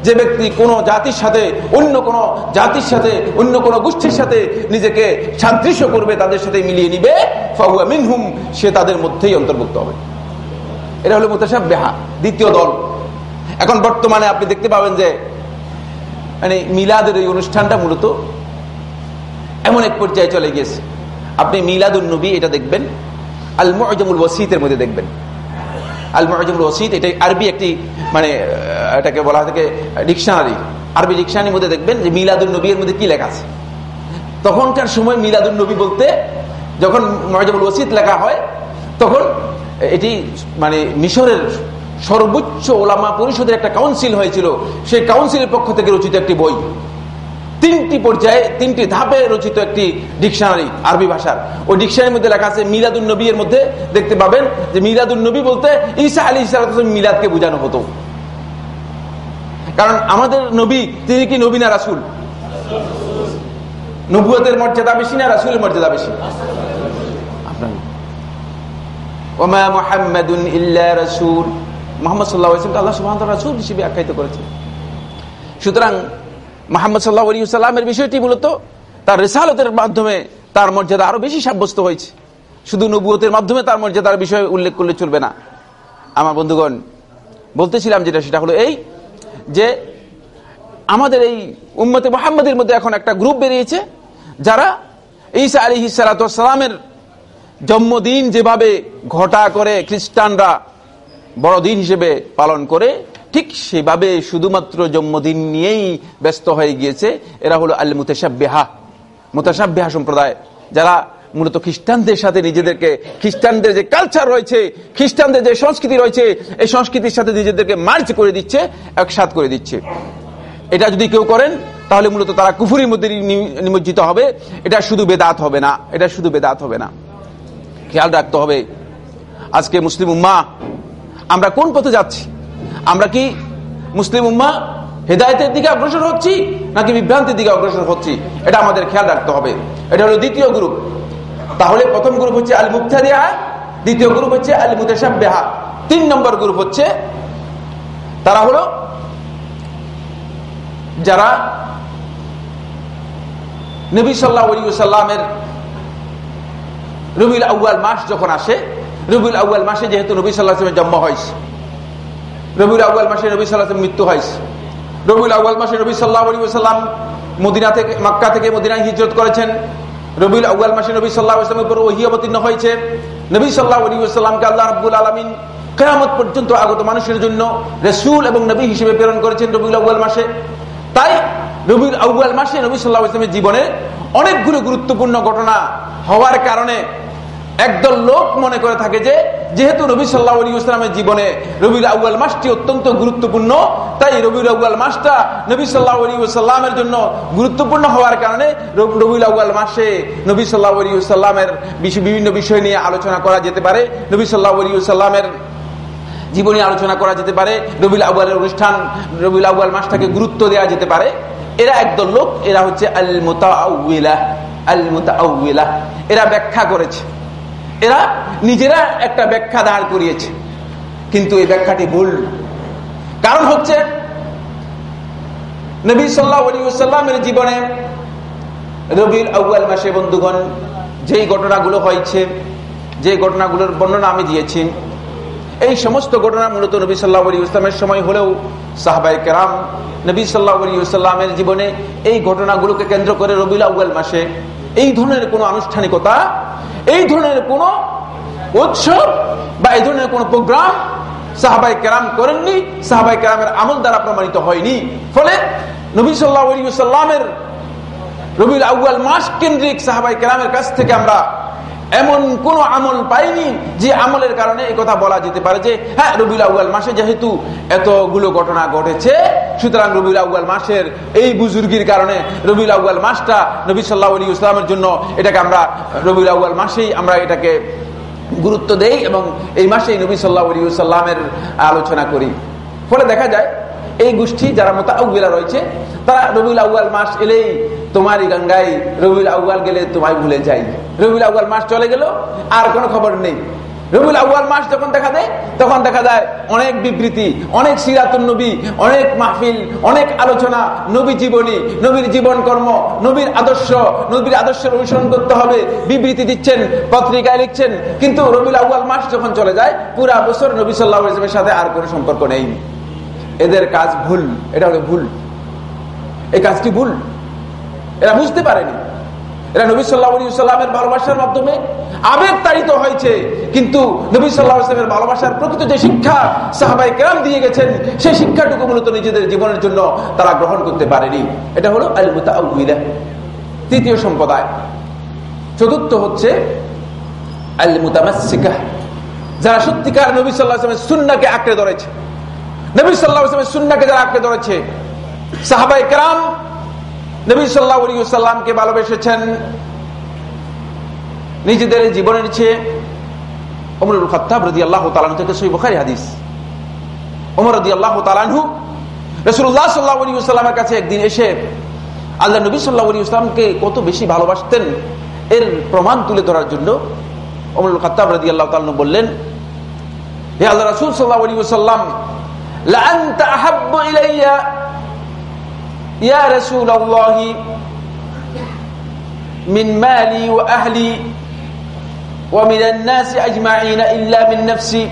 যে ব্যক্তি কোন জাতির সাথে, অন্য কোন জাতির সাথে, অন্য কোন গোষ্ঠীর সাথে নিজেকে সাদৃশ্য করবে, তাদের সাথে মিলিয়ে নিবে, ফাহুয়া মিনহুম, সে তাদের মধ্যেই অন্তর্ভুক্ত হবে। এটা হলো মুতাসাব্বিহা দ্বিতীয় দল। এখন বর্তমানে আপনি দেখতে পাবেন যে মানে মিলাদের এই অনুষ্ঠানটা মূলত এমন এক পর্যায়ে চলে গিয়েছে। আপনি মিলাদুল নবী এটা দেখবেন আল ওসিতের মধ্যে দেখবেন। আল ওসিদ এটা আরবি একটি মানে এটাকে বলা হয় থাকে ডিকশনারি। আরবি ডিকশনারির মধ্যে দেখবেন যে মিলাদুল নবী এর মধ্যে কি লেখা আছে। তখনকার সময় মিলাদুল নবী বলতে, যখন মজমুল ওসিদ লেখা হয়, তখন এটি মানে মিশরের সর্বোচ্চ ওলামা পরিষদের একটা কাউন্সিল হয়েছিল। সেই কাউন্সিলের পক্ষ থেকে রচিত একটি বই। তিনটি পর্যায়ে, তিনটি ধাপে রচিত একটি ডিকশনারি আরবি ভাষার। ওই ডিকশনারির মধ্যে লেখা আছে মিলাদুল নবী এর মধ্যে দেখতে পাবেন যে মিলাদুল নবী বলতে ঈসা আলী ইসলাম মিলাদকে বোঝানো হতো। কারণ আমাদের নবী, তিনি কি নবী না রাসুল? নবুয়তের মর্যাদা বেশি না রাসুলের মর্যাদা বেশি? ওমা মোহাম্মদুন ইল্লা রাসুল। মোহাম্মদ সাল্লাহ আল্লাহ সুবাহ রাসুল হিসেবে আখ্যায়িত করেছে সুতরাং মোহাম্মদ সাল্লাহ আলী সাল্লামের বিষয়টি মূলত তার রেসালতের মাধ্যমে তার মর্যাদা আরও বেশি সাব্যস্ত হয়েছে। শুধু নবুয়তের মাধ্যমে তার মর্যাদার বিষয়ে উল্লেখ করলে চলবে না। আমার বন্ধুগণ, বলতেছিলাম যেটা, সেটা হলো এই যে আমাদের এই উম্মতে মোহাম্মদের মধ্যে এখন একটা গ্রুপ বেরিয়েছে যারা ঈসা আলী সালাতামের জন্মদিন যেভাবে ঘটা করে খ্রিস্টানরা বড়দিন হিসেবে পালন করে ঠিক সেভাবে শুধুমাত্র জন্মদিন নিয়েই ব্যস্ত হয়ে গিয়েছে। এরা হলো আল মুতাসাব্বেহা মুতাসাব্বেহা সম্প্রদায়। যারা মূলত খ্রিস্টানদের সাথে নিজেদেরকে, খ্রিস্টানদের যে কালচার রয়েছে, খ্রিস্টানদের যে সংস্কৃতি রয়েছে, এই সংস্কৃতির সাথে নিজেদেরকে মার্চ করে দিচ্ছে, একসাথ করে দিচ্ছে। এটা যদি কেউ করেন, তাহলে মূলত তারা কুফুরির মধ্যে নিমজ্জিত হবে। এটা শুধু বেদাত হবে না, এটা শুধু বেদাত হবে না। খেয়াল রাখতে হবে, আজকে মুসলিম উম্মা আমরা কোন পথে যাচ্ছি? আমরা কি মুসলিম উম্মা? হেদায়তের দিকে অগ্রসর হচ্ছি নাকি বিভ্রান্তির দিকে অগ্রসর হচ্ছি? এটা আমাদের খেয়াল রাখতে হবে। এটা হলো দ্বিতীয় গ্রুপ। তাহলে প্রথম গ্রুপ হচ্ছে আল মুক্তাদিয়া দ্বিতীয় গ্রুপ হচ্ছে আল মুতাসাব্বিহা তিন নম্বর গ্রুপ হচ্ছে তারা হলো যারা নবী সাল্লাহ সাল্লামের রবিউল আউ্য়াল মাস যখন আসে, রবিউল আউ্য়াল মাসে যেহেতু নবী সাল্লাহ জন্ম হয়েছে রবিউল আউ্য়াল মাসে নবী সাল্লাহ মৃত্যু হয়েছে। রবিউল আউ্য়াল মাসে নবী সাল্লাহ আলী সাল্লাম মদিনা থেকে, মাক্কা থেকে মদিনায় হিজরত করেছেন। রবিউল আউ্য়াল মাসে নবী সাল্লাহ ইসলামের উপর ওহি অবতীর্ণ হয়েছে। নবী সাল্লাহ আলী সাল্লামকে আল্লাহ রব্বুল আলমিন কেয়ামত পর্যন্ত আগত মানুষের জন্য রসুল এবং নবী হিসেবে প্রেরণ করেছেন রবিউল আউ্য়াল মাসে। তাই রবিউল আউ্য়াল মাসে নবী সাল্লাহ ইসলামের জীবনে অনেকগুলো গুরুত্বপূর্ণ ঘটনা হওয়ার কারণে একদল লোক মনে করে থাকে যে, যেহেতু রবি সাল্লাহ আলী ইসলামের জীবনে রবিউল আউ্য়াল মাসটি অত্যন্ত গুরুত্বপূর্ণ, তাই রবিউল আউ্য়াল মাসটা নবী সাল্লাহ আলী সাল্লামের জন্য গুরুত্বপূর্ণ হওয়ার কারণে রবিউল আউ্য়াল মাসে নবী সাল্লাহ আলী সাল্লামের বিভিন্ন বিষয় নিয়ে আলোচনা করা যেতে পারে। নবী সাল্লাহ আলী সাল্লামের জীবনী আলোচনা করা যেতে পারে। রবিউল আউ্য়ালের অনুষ্ঠান, রবিউল আউ্য়াল মাসটাকে গুরুত্ব দেওয়া যেতে পারে। এরা একদল লোক, এরা হচ্ছে আল মোতাউলা আল মোতাউলা এরা ব্যাখ্যা করেছে। এরা নিজেরা একটা ব্যাখ্যা দাঁড় করিয়েছে। কিন্তু এই ব্যাখ্যাটি ভুল কারণ হচ্ছে, নবী সাল্লাহামের জীবনে রবির আউ্য়াল মাসে বন্ধুগণ, যেই ঘটনাগুলো হয়েছে, যে ঘটনাগুলোর বর্ণনা আমি দিয়েছি, এই সমস্ত ঘটনা মূলত নবী সাল্লাহ আলী ইসলামের সময় হলেও সাহবাই কেরাম নবী সাল্লাহ আলী ইসলামের জীবনে এই ঘটনাগুলোকে কেন্দ্র করে রবিল আউ্য়াল মাসে এই ধরনের কোনো আনুষ্ঠানিকতা এই ধরনের কোনো উৎসব বা এই ধরনের কোনো প্রোগ্রাম সাহাবাই কেরাম করেননি, সাহাবাই কেরামের আমল দ্বারা প্রমাণিত হয়নি। ফলে নবী সাল্লাহ আলী সাল্লামের আউ্য়াল মাস কেন্দ্রিক সাহাবাই কেরামের কাছ থেকে আমরা এমন কোন আমল পাইনি যে আমলের কারণে এই কথা বলা যেতে পারে যে হ্যাঁ রবিউল আউ্য়াল মাসে যেহেতু এতগুলো ঘটনা ঘটেছে সুতরাং রবিউল আউ্য়াল মাসের এই বুজুর্গির কারণে রবিউল আউ্য়াল মাসটা নবী সাল্লাহ আলী ইসলামের জন্য এটাকে আমরা রবিউল আউ্য়াল মাসেই আমরা এটাকে গুরুত্ব দেই এবং এই মাসেই নবী সাল্লাহ আলী সাল্লামের আলোচনা করি। ফলে দেখা যায়, এই গোষ্ঠী যারা মোতাউলা রয়েছে, তারা রবিউল আউ্য়াল মাস এলেই তোমারই গঙ্গায় রবিউল আউ্য়াল গেলে তোমায় ভুলে যাই রবিউল আউ্য়াল মাস চলে গেল, আর কোনো খবর নেই। রবিউল আউ্য়াল মাস যখন দেখা দেয়, তখন দেখা যায় অনেক বিবৃতি, অনেক সিরাতুল নবী, অনেক মাহফিল, অনেক আলোচনা, নবী জীবনী, নবীর জীবন কর্ম, নবীর আদর্শ, নবীর আদর্শের অনুসরণ করতে হবে, বিবৃতি দিচ্ছেন, পত্রিকায় লিখছেন, কিন্তু রবিউল আউ্য়াল মাস যখন চলে যায়, পুরা বছর নবী সাল্লাহ সাথে আর কোনো সম্পর্ক নেই। এদের কাজ ভুল, এটা হলো ভুল। এই কাজটি ভুল। এরা বুঝতে পারেনি। এরা নবী সাল্লাহামের ভালোবাসার মাধ্যমে আবেগ তাড়িত হয়েছে। কিন্তু নবী সাল্লাহ ইসলামের ভালোবাসার প্রকৃত যে শিক্ষা সাহাবাই কেরাম দিয়ে গেছেন সেই শিক্ষাটুকু মূলত নিজেদের জীবনের জন্য তারা গ্রহণ করতে পারেনি। এটা হলো আল মুতাউলা তৃতীয় সম্প্রদায়। চতুর্থ হচ্ছে আল যারা সত্যিকার নবী সাল্লাহ ইসলামের সুন্নাকে আঁকড়ে ধরেছে। নবী সাল্লাহ ইসলামের সুন্নাকে যারা আঁকড়ে ধরেছে সাহাবাই কেরাম নবী সাল্লাহ সাল্লামকে ভালোবেসেছেন। নিজেদের জীবনের চেয়ে অমরুল খত্তাব রদি আল্লাহ তালানু থেকে সই বখারি হাদিস। অমর রদি আল্লাহ তালানহু রসুল্লাহ সাল্লাহ আলী সাল্লামের কাছে একদিন এসে আল্লাহ নবী সাল্লাহ আলী ইসলামকে কত বেশি ভালোবাসতেন, এর প্রমাণ তুলে ধরার জন্য অমরুল খত্তাব রদি আল্লাহ তালানু বললেন, হে আল্লাহ রসুল সাল্লাহ আলী সাল্লাম لأنت أحب إلي يا رسول الله من مالي وأهلي ومن الناس أجمعين إلا من نفسي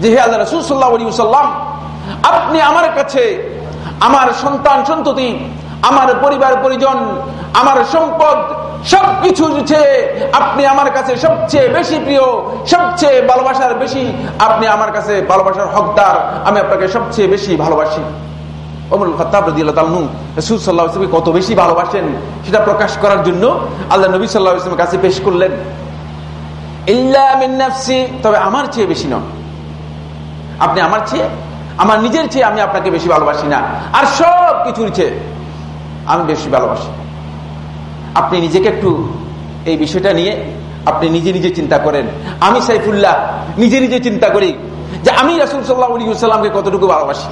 যে হে আল্লাহ রসুল সাল্লাহ আলী সাল্লাম আপনি আমার কাছে আমার সন্তান সন্ততি আমার পরিবার পরিজন আমার সম্পদ সবকিছু আপনি আমার কাছে সবচেয়ে বেশি প্রিয় সবচেয়ে ভালোবাসার বেশি আপনি আমার কাছে ভালোবাসার হকদার আমি আপনাকে সবচেয়ে বেশি ভালোবাসি অমরুল খতাব ইসলামকে কত বেশি ভালোবাসেন সেটা প্রকাশ করার জন্য আল্লাহ নবী সাল্লাহ ইসলামের কাছে পেশ করলেন। তবে আমার চেয়ে বেশি নন আপনি আমার চেয়ে, আমার নিজের চেয়ে আমি আপনাকে বেশি ভালোবাসি না। আর সব কিছুর চেয়ে আমি বেশি ভালোবাসি। আপনি নিজেকে একটু এই বিষয়টা নিয়ে আপনি নিজে নিজে চিন্তা করেন। আমি সাইফুল্লাহ নিজে নিজে চিন্তা করি যে আমি রাসুল সাল্লাহ সাল্লামকে কতটুকু ভালোবাসি।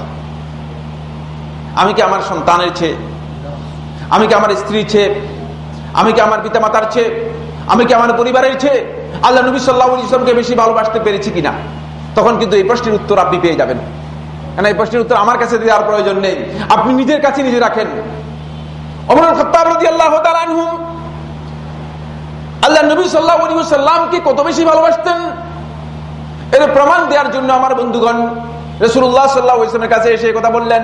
আমি কি আমার সন্তানের চেয়ে, আমি কি আমার স্ত্রীর চেয়ে, আমি কি আমার পিতা মাতার চেয়ে, আমি কি আমার পরিবারের চেয়ে আল্লাহ নবী সাল্লাহ ইসলামকে বেশি ভালোবাসতে পেরেছি কিনা? তখন কিন্তু এই প্রশ্নের উত্তর আপনি পেয়ে যাবেন। কেন এই প্রশ্নের উত্তর আমার কাছে দেওয়ার প্রয়োজন নেই। আপনি নিজের কাছে নিজে রাখেন। আল্লাহ কত বেশি ভালোবাসতেন? এর প্রমাণ দেওয়ার জন্য আমার বন্ধুগণ রসুল্লাহ সাল্লাহ ইসলামের কাছে এসে কথা বললেন।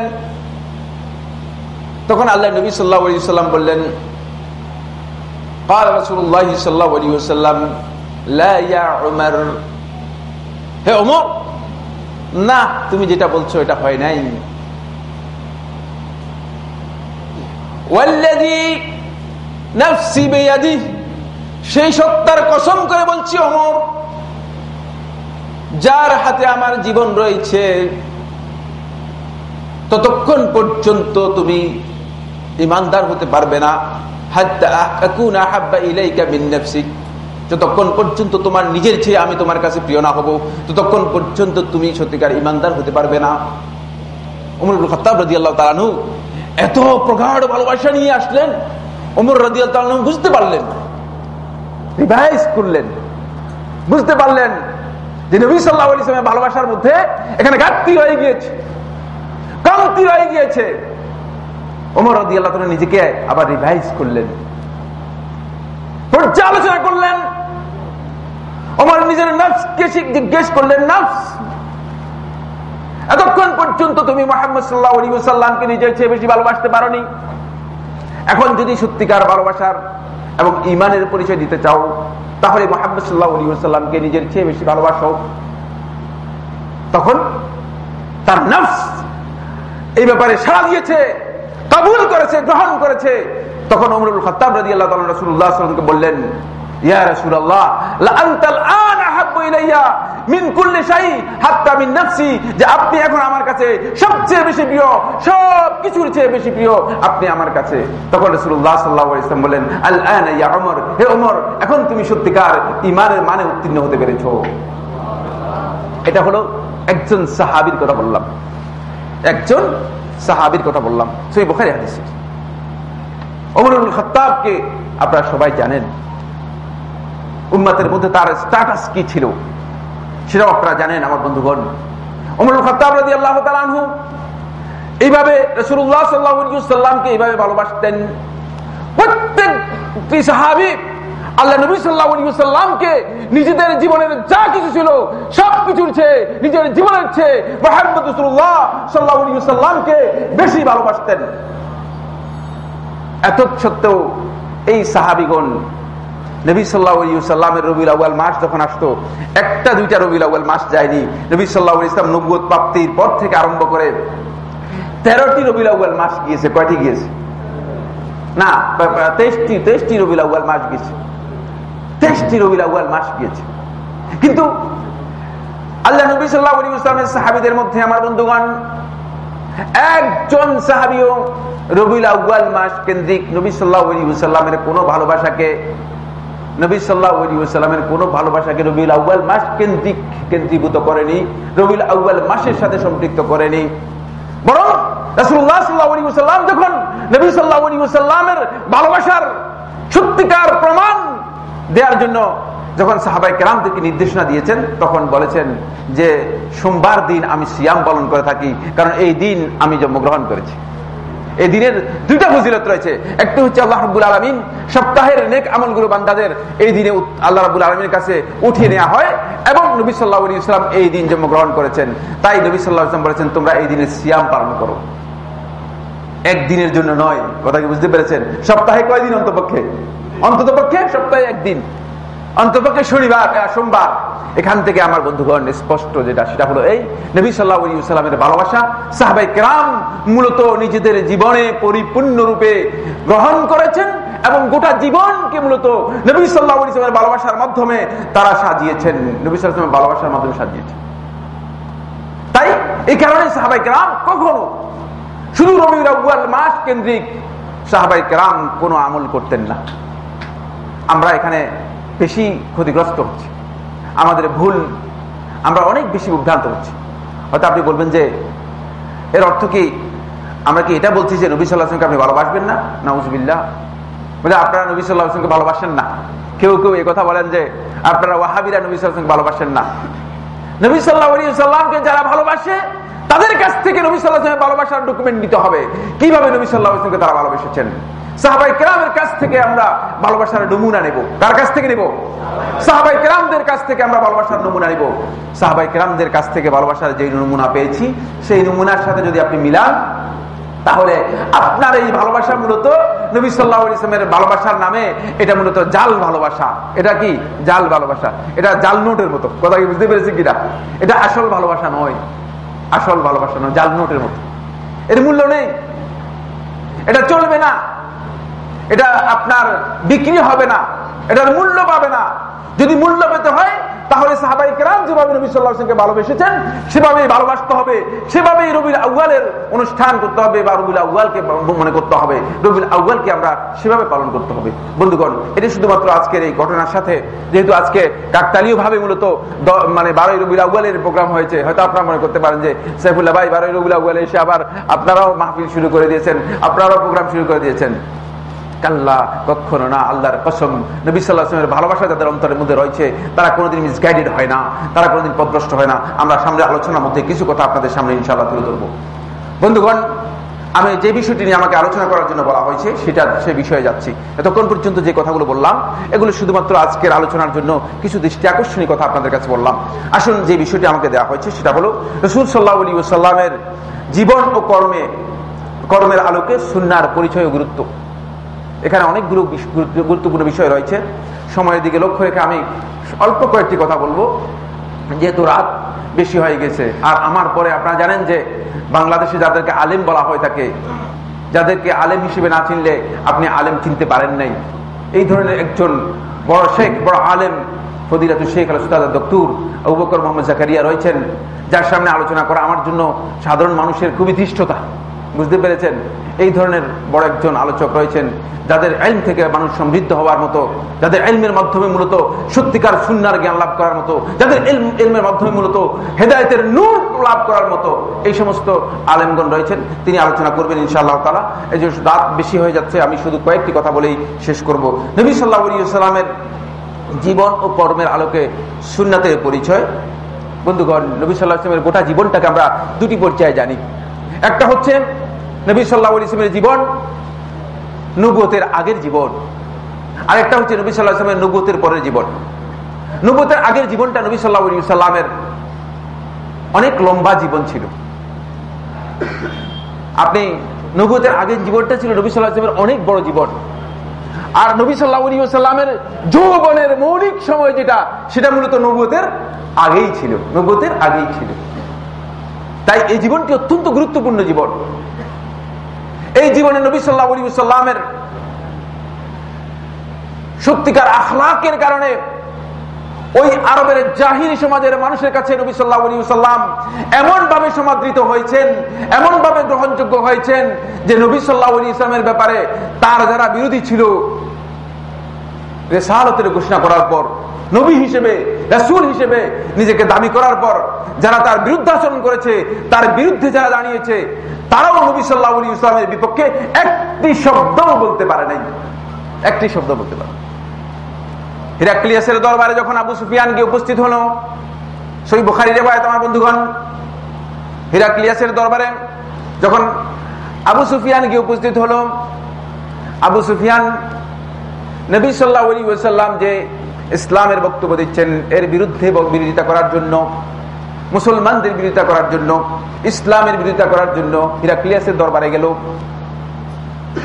তখন আল্লাহ নবী সাল্লাহ সাল্লাম বললেন قال رسول الله صلى الله عليه وسلم لا يا عمر হে ওমর না তুমি যেটা বলছো এটা হয় নাই والذي نفسي بيده সেই সত্তার কসম করে বলছি অমর যার হাতে আমার জীবন রয়েছে ততক্ষণ পর্যন্ত তুমি ইমানদার হতে পারবে না। যতক্ষণ পর্যন্ত তোমার নিজের চেয়ে আমি তোমার কাছে প্রিয় না হব, ততক্ষণ পর্যন্ত তুমি সত্যিকার ইমানদার হতে পারবে না। উমর খতাব রাজি আল্লাহ তালানু এত প্রগাঢ় ভালোবাসা নিয়ে আসলেন। উমর রাজি আল্লাহ বুঝতে পারলেন রিভাইজ করলেন, বুঝতে পারলেন যে নবী সাল্লাহ ভালোবাসার মধ্যে এখানে ঘাটতি হয়ে গিয়েছে, কমতি হয়ে গিয়েছে। ওমর আল্লাহ নিজেকে আবার রিভাইজ করলেন। পর্যালোচনা করলেন। ওমর নিজের নফসকে জিজ্ঞেস করলেন, নফস, এতক্ষণ পর্যন্ত তুমি মোহাম্মদ সাল্লাহ নিজের চেয়ে বেশি ভালোবাসতে পারোনি। এখন যদি সত্যিকার ভালোবাসার এবং ইমানের পরিচয় দিতে চাও, তাহলে মোহাম্মদ সাল্লাহ নিজের চেয়ে বেশি ভালোবাসো। তখন তার নফস এই ব্যাপারে সাড়া দিয়েছে। কবুল করেছে, গ্রহণ করেছে। তখন অমরুল খতাব রাজি আল্লাহ বললেন মিন নাফসি, যে আপনি এখন আমার কাছে সবচেয়ে বেশি প্রিয় সব কিছুর চেয়ে বেশি প্রিয়, আপনি আমার কাছে। তখন বলেন আল হে এখন তুমি সত্যিকার ঈমানের মানে উত্তীর্ণ হতে পেরেছ। এটা হলো একজন সাহাবীর কথা বললাম। একজন সাহাবীর কথা বললাম। সেই বুখারী হাদিস। ওমরুল খাত্তাবকে আপনারা সবাই জানেন। উম্মাতের মধ্যে তার স্ট্যাটাস কি ছিল? সেটাও আপনারা জানেন, আমার বন্ধুগণ। অমরুল খতাব রাজি আল্লাহ তালু এইভাবে রসুল্লাহ সাল্লাহামকে এইভাবে ভালোবাসতেন। প্রত্যেকটি সাহাবি আল্লাহ নবী সাল্লাহামকে নিজেদের জীবনের যা কিছু ছিল, সব কিছুর চেয়ে নিজের জীবনের চেয়ে বেশি ভালোবাসতেন। এত সত্ত্বেও এই সাহাবিগণ নবী মাস যখন আসতো, একটা দুইটা রবিউল আউ্য়াল মাস যায়নি। নবী সাল্লাহ ইসলাম নব্বত প্রাপ্তির পর থেকে আরম্ভ করে তেরোটি রবিউল আউ্য়াল মাস গিয়েছে। কয়টি গিয়েছে? না তেইশটি তেইশটি রবিউল আউ্য়াল মাস গিয়েছে। তেইশটি রবিউল আউ্য়াল মাস গিয়েছে। কিন্তু আল্লাহ নবী সাল্লাহ ইসলামের সাহাবিদের মধ্যে আমার বন্ধুগণ, একজন সাহাবিও মাস কেন্দ্রিক নবী সাল্লাহ কোন ভালোবাসাকে মাস কেন্দ্রিক কেন্দ্রীভূত করেনি মাসের সাথে সম্পৃক্ত করেনি। বরং ভালোবাসার সত্যিকার প্রমাণ দেওয়ার জন্য যখন সাহাবাই কেরামদেরকে নির্দেশনা দিয়েছেন, তখন বলেছেন যে সোমবার দিন আমি সিয়াম পালন করে থাকি, কারণ এই দিন আমি জন্মগ্রহণ করেছি। এই দিনের দুইটা ফজিলত রয়েছে। একটা হচ্ছে আল্লাহ রব্বুল আলমিন সপ্তাহের নেক আমলগুলো বান্দাদের এই দিনে আল্লাহ রাবুল আলমীর কাছে উঠিয়ে নেওয়া হয় এবং নবী সাল্লাহ ইসলাম এই দিন জন্মগ্রহণ করেছেন। তাই নবী সাল্লাহ ইসলাম বলেছেন, তোমরা এই দিনে সিয়াম পালন করো। একদিনের জন্য নয়। কথা কি বুঝতে পেরেছেন? সপ্তাহে কয়দিন অন্তপক্ষে? অন্তত পক্ষে সপ্তাহে একদিন অন্তপক্ষে শনিবার সোমবার। এখান থেকে আমার বন্ধুগণ, স্পষ্ট যেটা, সেটা হলো এই, নবী সাল্লাহামের ভালোবাসা। সাহাবাই কেরাম মূলত নিজেদের জীবনে গ্রহণ করেছেন এবং গোটা জীবনকে মূলত নবী ভালোবাসার মাধ্যমে তারা সাজিয়েছেন। নবী সাল্লামের ভালোবাসার মাধ্যমে সাজিয়েছেন। তাই এই কারণে সাহাবাই কেরাম কখনো শুধু আউ্য়াল মাস কেন্দ্রিক সাহাবাই কেরাম কোনো আমল করতেন না। আমরা এখানে বেশি ক্ষতিগ্রস্ত হচ্ছে। আমাদের ভুল, আমরা অনেক বেশি উদ্ভ্রান্ত হচ্ছি। হয়তো আপনি বলবেন যে, এর অর্থ কি? আমরা কি এটা বলছি যে নবী সাল্লাহকে আপনি ভালোবাসবেন না? নাউজবিল্লা বলে আপনারা নবী সাল্লাহ আসলামকে ভালোবাসেন না। কেউ কেউ কথা বলেন যে, আপনারা ওয়াহাবিরা নবী সাল্লাহকে ভালোবাসেন না। নবী সাল্লাহ সাল্লামকে যারা ভালোবাসে, তাদের কাছ থেকে নবী সাল্লাহ ভালোবাসার ডকুমেন্ট নিতে হবে। কীভাবে নবী সাল্লাহ আসলামকে তারা ভালোবেসেছেন? সাহাবাই কেরামের কাছ থেকে আমরা ভালোবাসার নমুনা নেব। কার কাছ থেকে নেব? সাহাবাই কেরামদের কাছ থেকে আমরা ভালোবাসার নমুনা নেব। সাহাবাই কেরামদের কাছ থেকে ভালোবাসার যে নমুনা পেয়েছি, সেই নমুনার সাথে যদি আপনি মিলান, তাহলে আপনার এই ভালোবাসা মূলত নবী সাল্লাহ ইসলামের ভালোবাসার নামে এটা মূলত জাল ভালোবাসা। এটা কি? জাল ভালোবাসা। এটা জাল নোটের মতো। কথা কি বুঝতে পেরেছি কিনা? এটা আসল ভালোবাসা নয়। আসল ভালোবাসা নয়, জাল নোটের মতো। এর মূল্য নেই। এটা চলবে না। এটা আপনার বিক্রি হবে না, এটার মূল্য পাবে না। যদি মূল্য পেতে হয়, তাহলে সাহাবাই কেরাম যেভাবে নবী সাল্লাহকে ভালোবেসেছেন, সেভাবেই ভালোবাসতে হবে। সেভাবেই রবির আউ্বালের অনুষ্ঠান করতে হবে বা রবিল আউ্বালকে মনে করতে হবে। রবিল আউ্বালকে আমরা সেভাবে পালন করতে হবে। বন্ধুগণ, এটি শুধুমাত্র আজকের এই ঘটনার সাথে, যেহেতু আজকে কাকতালীয় ভাবে মূলত মানে বারোই রবিল আউ্বালের প্রোগ্রাম হয়েছে। হয়তো আপনারা মনে করতে পারেন যে, সাইফুল্লাহ ভাই, বারোই রবিল আউ্বালে এসে আবার আপনারাও মাহফিল শুরু করে দিয়েছেন, আপনারাও প্রোগ্রাম শুরু করে দিয়েছেন। কাল্লা, কখনো না, আল্লাহর কসম। নবী সাল্লাহামের ভালোবাসা যাদের অন্তরের মধ্যে রয়েছে, তারা কোনোদিন মিসগাইডেড হয় না, তারা কোনোদিন পদভ্রষ্ট হয় না। আমরা সামনে আলোচনার মধ্যে কিছু কথা আপনাদের সামনে ইনশাল্লাহ তুলে ধরবো। বন্ধুগণ, আমি যে বিষয়টি নিয়ে আমাকে আলোচনা করার জন্য বলা হয়েছে, সেটা সে বিষয়ে যাচ্ছি। এতক্ষণ পর্যন্ত যে কথাগুলো বললাম, এগুলো শুধুমাত্র আজকের আলোচনার জন্য কিছু দৃষ্টি আকর্ষণীয় কথা আপনাদের কাছে বললাম। আসুন যে বিষয়টি আমাকে দেওয়া হয়েছে, সেটা হলো, রসুল সাল্লাহ আলী সাল্লামের জীবন ও কর্মে, কর্মের আলোকে সুন্নার পরিচয় ও গুরুত্ব। এখানে অনেকগুলো গুরুত্বপূর্ণ বিষয় রয়েছে। সময়ের দিকে লক্ষ্য রেখে আমি অল্প কয়েকটি কথা বলব। যেহেতু রাত বেশি হয়ে গেছে, আর আমার পরে আপনারা জানেন যে বাংলাদেশে যাদেরকে আলেম বলা হয় থাকে, যাদেরকে আলেম হিসেবে না চিনলে আপনি আলেম চিনতে পারেন নাই। এই ধরনের একজন বড় শেখ, বড় আলেম ফদিলাতুল শেখ আল সুদাদ দক্তুর বকর মোহাম্মদ জাকারিয়া রয়েছেন, যার সামনে আলোচনা করা আমার জন্য সাধারণ মানুষের খুবই ধৃষ্টতা। বুঝতে পেরেছেন? এই ধরনের বড় একজন আলোচক রয়েছেন, যাদের আইন থেকে মানুষ সমৃদ্ধ হওয়ার মতো, যাদের এলমের মাধ্যমে মূলত সত্যিকার সুন্নার জ্ঞান লাভ করার মতো, যাদের এলমের মাধ্যমে মূলত হেদায়তের নূর লাভ করার মতো এই সমস্ত আলেমগণ রয়েছেন। তিনি আলোচনা করবেন ইনশাআল্লাহ তালা এই যে রাত বেশি হয়ে যাচ্ছে, আমি শুধু কয়েকটি কথা বলেই শেষ করব। নবী সাল্লাহ সাল্লামের জীবন ও কর্মের আলোকে সুন্নাতের পরিচয়। বন্ধুগণ, নবী সাল্লাহ ইসলামের গোটা জীবনটাকে আমরা দুটি পর্যায়ে জানি। একটা হচ্ছে নবী সাল্লাহ ইসলামের জীবন নবতের আগের জীবন। আরেকটা হচ্ছে নবী সাল্লাহ ইসলামের নবতের পরের জীবন। নবতের আগের জীবনটা নবী সাল্লাহ সাল্লামের অনেক লম্বা জীবন ছিল। আপনি নবতের আগের জীবনটা ছিল নবী সাল্লাহ ইসলামের অনেক বড় জীবন। আর নবী সাল্লাহ সাল্লামের যৌবনের মৌলিক সময় যেটা, সেটা মূলত নবতের আগেই ছিল নবতের আগেই ছিল। তাই এই জীবনটি অত্যন্ত গুরুত্বপূর্ণ জীবন। এই জীবনে নবী সাল্লাহ সাল্লামের সত্যিকার আখলাকের কারণে ওই আরবের জাহিরি সমাজের মানুষের কাছে নবী সাল্লাহ সাল্লাম এমন ভাবে সমাদৃত হয়েছেন এমন ভাবে গ্রহণযোগ্য হয়েছেন যে নবী সাল্লাহ ইসলামের ব্যাপারে তার যারা বিরোধী ছিল, রেসালতের ঘোষণা করার পর, নবী হিসেবে, রাসুল হিসেবে নিজেকে দাবি করার পর, যারা তার বিরুদ্ধাচরণ করেছে, তার বিরুদ্ধে যারা দাঁড়িয়েছে তারাও নবী সাল্লাহ ইসলামের বিপক্ষে একটি শব্দও বলতে পারে নাই। একটি শব্দ বলতে পারে হিরাক্লিয়াসের দরবারে যখন আবু সুফিয়ান গিয়ে উপস্থিত হলো সই বুখারি রেবায়ত আমার বন্ধুগণ, হিরাক্লিয়াসের দরবারে যখন আবু সুফিয়ান গিয়ে উপস্থিত হলো, আবু সুফিয়ান নবী সাল্লাহ সাল্লাম যে ইসলামের বক্তব্য দিচ্ছেন, এর বিরুদ্ধে বিরোধিতা করার জন্য মুসলমানদের বিরোধিতা করার জন্য, ইসলামের বিরোধিতা করার জন্য হিরাক্লিয়াসের দরবারে গেল।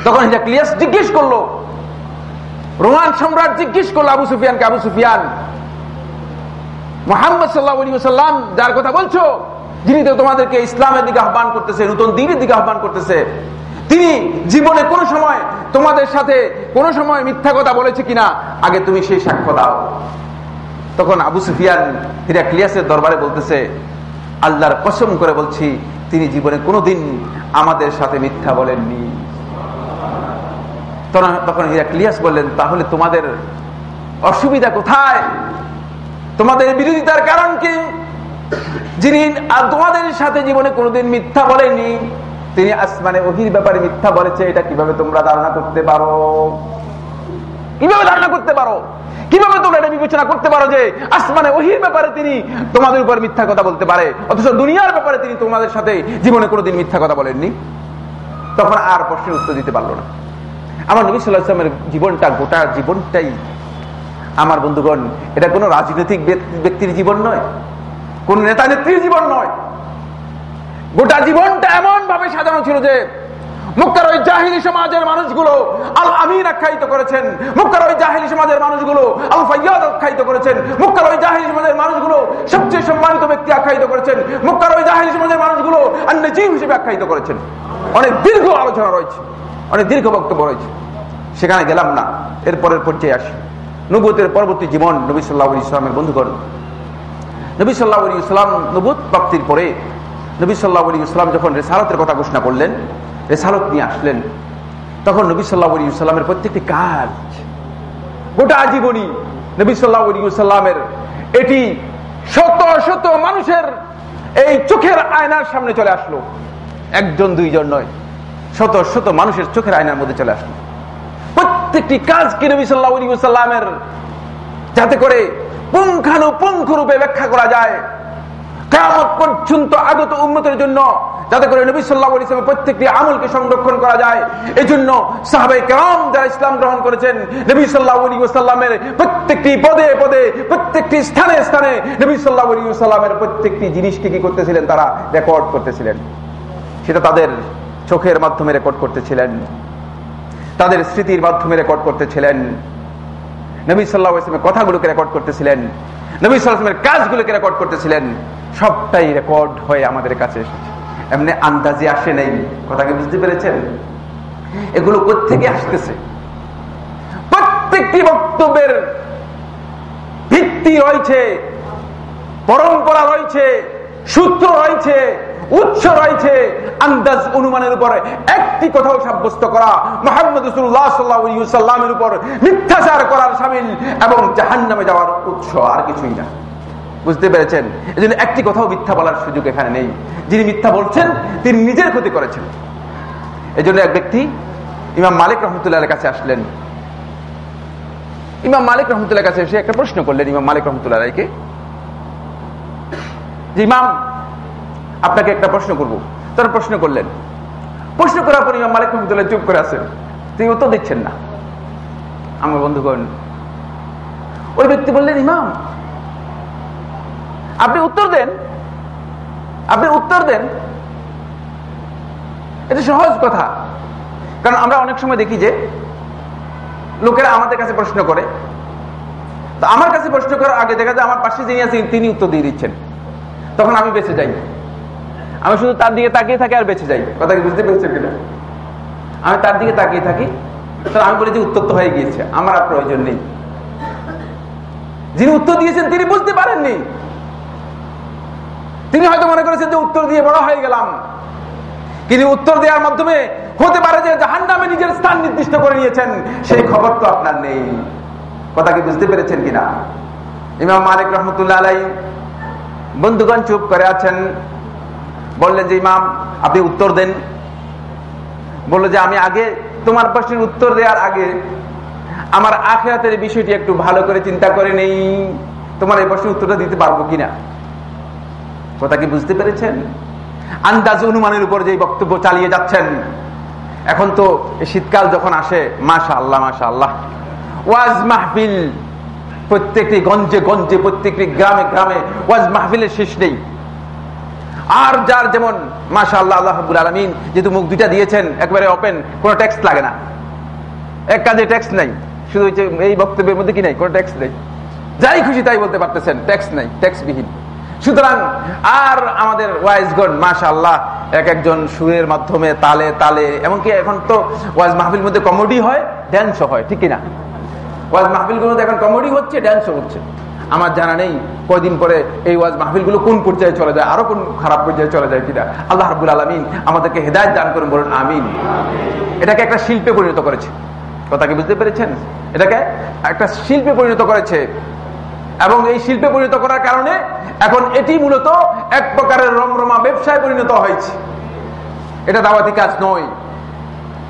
তখন হিরাক্লিয়াস জিজ্ঞেস করল, রোমান সম্রাট জিজ্ঞেস করল আবু সুফিয়ানকে, আবু সুফিয়ান যার কথা বলছো তো তোমাদেরকে ইসলামের দিকে আহ্বান করতেছে, নতুন দিনের দিকে আহ্বান করতেছে, তিনি জীবনে কোন সময় তোমাদের সাথে কোন সময় মিথ্যা কথা বলেছে কিনা, আগে তুমি সেই সাক্ষ্য দাও। তখন আবু সুফিয়ান হিরাক্লিয়াসের দরবারে বলতেছে, আল্লাহর কসম করে বলছি, তিনি জীবনে কোনোদিন আমাদের সাথে মিথ্যা বলেননি। তখন হিরাক্লিয়াস বললেন, তাহলে তোমাদের অসুবিধা কোথায়? তোমাদের বিরোধিতার কারণ কি? যিনি তোমাদের সাথে জীবনে কোনোদিন মিথ্যা বলেনি তিনি আসমানে ওহির ব্যাপারে মিথ্যা বলেছে, এটা কীভাবে তোমরা ধারণা করতে পারো? কীভাবে ধারণা করতে পারো? কীভাবে তোমরা এটা বিবেচনা করতে পারো যে আসমানে ওহির ব্যাপারে তিনি তোমাদের উপর মিথ্যা কথা বলতে পারে? অথচ দুনিয়ার ব্যাপারে তিনি তোমাদের সাথে জীবনে কোনোদিন মিথ্যা কথা বলেননি। তখন আর প্রশ্নের উত্তর দিতে পারল না। আমার নবী সাল্লাহ ইসলামের জীবনটা, গোটা জীবনটাই আমার বন্ধুগণ, এটা কোনো রাজনৈতিক ব্যক্তির জীবন নয়, কোন নেতা নেত্রীর জীবন নয়। গোটা জীবনটা এমন ভাবে সাজানো ছিল যে মুক্তার ওই জাহিলি সমাজের মানুষগুলো আল আমিন আখ্যায়িত করেছেন। মুক্তার ওই জাহিলি সমাজের মানুষগুলো আল ফাইয়াদ আখ্যায়িত করেছেন। মুক্তার ওই জাহিলি সমাজের মানুষগুলো সবচেয়ে সম্মানিত ব্যক্তি আখ্যায়িত করেছেন। মুক্তার ওই জাহিলি সমাজের মানুষগুলো আন্নজিম হিসেবে আখ্যায়িত করেছেন। অনেক দীর্ঘ আলোচনা রয়েছে, অনেক দীর্ঘ বক্তব্য রয়েছে। সেখানে গেলাম না, এরপরের পর্যায়ে আসি। নবুতের পরবর্তী জীবন নবী সাল্লাহ ইসলামের বন্ধুগণ। নবী সাল্লাহ ইসলাম নবুত প্রাপ্তির পরে নবী সাল্লাহ ইসলাম যখন রেসালতের কথা ঘোষণা করলেন রেসালত নিয়ে আসলেন। তখন নবী সাল্লাহ ইসলামের প্রত্যেকটি কাজ, গোটা জীবনী নবী সাল্লাহ সাল্লামের এটি শত শত মানুষের এই চোখের আয়নার সামনে চলে আসলো। একজন, দুইজন নয়, শত শত মানুষের চোখের আয়নার মধ্যে চলে আসলো। প্রত্যেকটি কাজকে নবী সাল্লাহ সাল্লামের যাতে করে পুঙ্খানুপুঙ্খ রূপে ব্যাখ্যা করা যায়। কেমন পর্যন্ত আগত উন্মতের জন্য যাতে করে নবী সাল্লাহ ইসলামের প্রত্যেকটি আমলকে সংরক্ষণ করা যায়। এই জন্য সাহাবাই কেরাম যারা ইসলাম গ্রহণ করেছেন, নবী সাল্লাহ সাল্লামের প্রত্যেকটি পদে পদে, প্রত্যেকটি স্থানে স্থানে নবী সাল্লাহ সাল্লামের প্রত্যেকটি জিনিসকে কি করতেছিলেন? তারা রেকর্ড করতেছিলেন। সেটা তাদের চোখের মাধ্যমে রেকর্ড করতেছিলেন। তাদের স্মৃতির মাধ্যমে রেকর্ড করতেছিলেন। নবী সাল্লাহ ইসলামের কথাগুলোকে রেকর্ড করতেছিলেন। নবী সাল্লামের কাজগুলোকে রেকর্ড করতেছিলেন। সবটাই রেকর্ড হয়ে আমাদের কাছে এসেছে। এমনি আন্দাজে আসে নেই। কথাকে বুঝতে পেরেছেন? এগুলো কোথেকে আসতেছে? প্রত্যেকটি বক্তব্যের ভিত্তি রয়েছে, পরম্পরা রয়েছে, সূত্র রয়েছে, উৎস রয়েছে। আন্দাজ অনুমানের উপরে একটি কোথাও সাব্যস্ত করা, মোহাম্মদ সাল্লামের উপর মিথ্যাচার করার সামিল এবং জাহান নামে যাওয়ার উৎস আর কিছুই না। বুঝতে পেরেছেন? এই জন্য একটি কথাও মিথ্যা বলার সুযোগ এখানে নেই। যিনি মিথ্যা বলছেন, তিনি নিজের ক্ষতি করেছেন। এই জন্য এক ব্যক্তি, ইমাম মালিক রহমতুল্লাহ কাছে আসলেন। ইমাম মালিক রহমতুল্লাহ কাছে এসে একটা প্রশ্ন করলেন ইমাম মালিক রহমতুল্লাহ রায়কে। যে, ইমাম, আপনাকে একটা প্রশ্ন করব। তারা প্রশ্ন করলেন। প্রশ্ন করার পর ইমাম মালিক রহমতুল্লাহ চুপ করে আছেন। তিনি উত্তর দিচ্ছেন না। আমার বন্ধুগণ, ওই ব্যক্তি বললেন, ইমাম আপনি উত্তর দেন। আপনি উত্তর দেন। এটা সহজ কথা। কারণ আমরা অনেক সময় দেখি যে লোকেরা আমাদের কাছে প্রশ্ন করে। আমার কাছে প্রশ্ন করার আগে দেখা যায় আমার পাশে যিনি আছেন, তিনি উত্তর দিয়ে দিচ্ছেন। তখন আমি বেঁচে যাই। আমি শুধু তার দিকে তাকিয়ে থাকি আর বেঁচে যাই। কথা কি বুঝতে পেরেছেন কিনা? আমি তার দিকে তাকিয়ে থাকি। তাহলে আমি বলি যে উত্তর তো হয়ে গিয়েছে। আমার আর প্রয়োজন নেই। যিনি উত্তর দিয়েছেন, তিনি বুঝতে পারেননি। তিনি হয়তো মনে করেছেন যে উত্তর দিয়ে বড় হয়ে গেলাম। কিন্তু উত্তর দেওয়ার মাধ্যমে হতে পারে যে জাহান নামে নিজের স্থান নির্দিষ্ট করে নিয়েছেন, সেই খবর তো আপনার নেই। কথা কি বুঝতে পেরেছেন কিনা? ইমাম মালিক রহমতুল্লাহ আলাই বন্ধুগণ চুপ করে আছেন। বললেন যে, ইমাম, আপনি উত্তর দেন। বলল যে, আমি আগে তোমার প্রশ্নের উত্তর দেওয়ার আগে আমার আখেরাতের বিষয়টি একটু ভালো করে চিন্তা করে নেই। তোমার এই প্রশ্নের উত্তরটা দিতে পারব কিনা? কথা কি বুঝতে পেরেছেন? আন্দাজ অনুমানের উপর যে বক্তব্য চালিয়ে যাচ্ছেন। এখন তো শীতকাল যখন আসে মাশা আল্লাহ মাশা আল্লাহ ওয়াজ মাহফিল প্রত্যেকটি গঞ্জে গঞ্জে, প্রত্যেকটি গ্রামে গ্রামে ওয়াজ মাহফিলের শেষ নেই। আর যার যেমন মাশা আল্লাহ আল্লাহাবুল আলমিন যেহেতু মুখ দুইটা দিয়েছেন, একবারে ওপেন কোনো ট্যাক্স লাগে না। এক কাজে ট্যাক্স নাই। শুধু এই বক্তব্যের মধ্যে কি নাই? কোনো ট্যাক্স নেই। যাই খুশি তাই বলতে পারতেছেন ট্যাক্স নেই ট্যাক্স বিহীন। সুতরাং আর আমাদের ওয়াইজগণ মাশা আল্লাহ এক একজন সুরের মাধ্যমে তালে তালে, এমনকি এখন তো ওয়াজ মাহফিল মধ্যে কমেডি হয় ড্যান্সও হয়, ঠিক না ওয়াজ মাহফিল গুলোতে এখন কমেডি হচ্ছে ড্যান্সও হচ্ছে। আমার জানা নেই কয়দিন পরে এই ওয়াজ মাহফিলগুলো কোন পর্যায়ে চলে যায়, আরও কোন খারাপ পর্যায়ে চলে যায় কিনা। আল্লাহ রাবুল আলমিন আমাদেরকে হেদায়ত দান করুন, বলুন, আমিন। এটাকে একটা শিল্পে পরিণত করেছে। কথা কি বুঝতে পেরেছেন? এটাকে একটা শিল্পে পরিণত করেছে। এবং এই শিল্পে পরিণত করার কারণে এখন এটি মূলত এক প্রকারের রমরমা ব্যবসায় পরিণত হয়েছে। এটা দাওয়াতি কাজ নয়।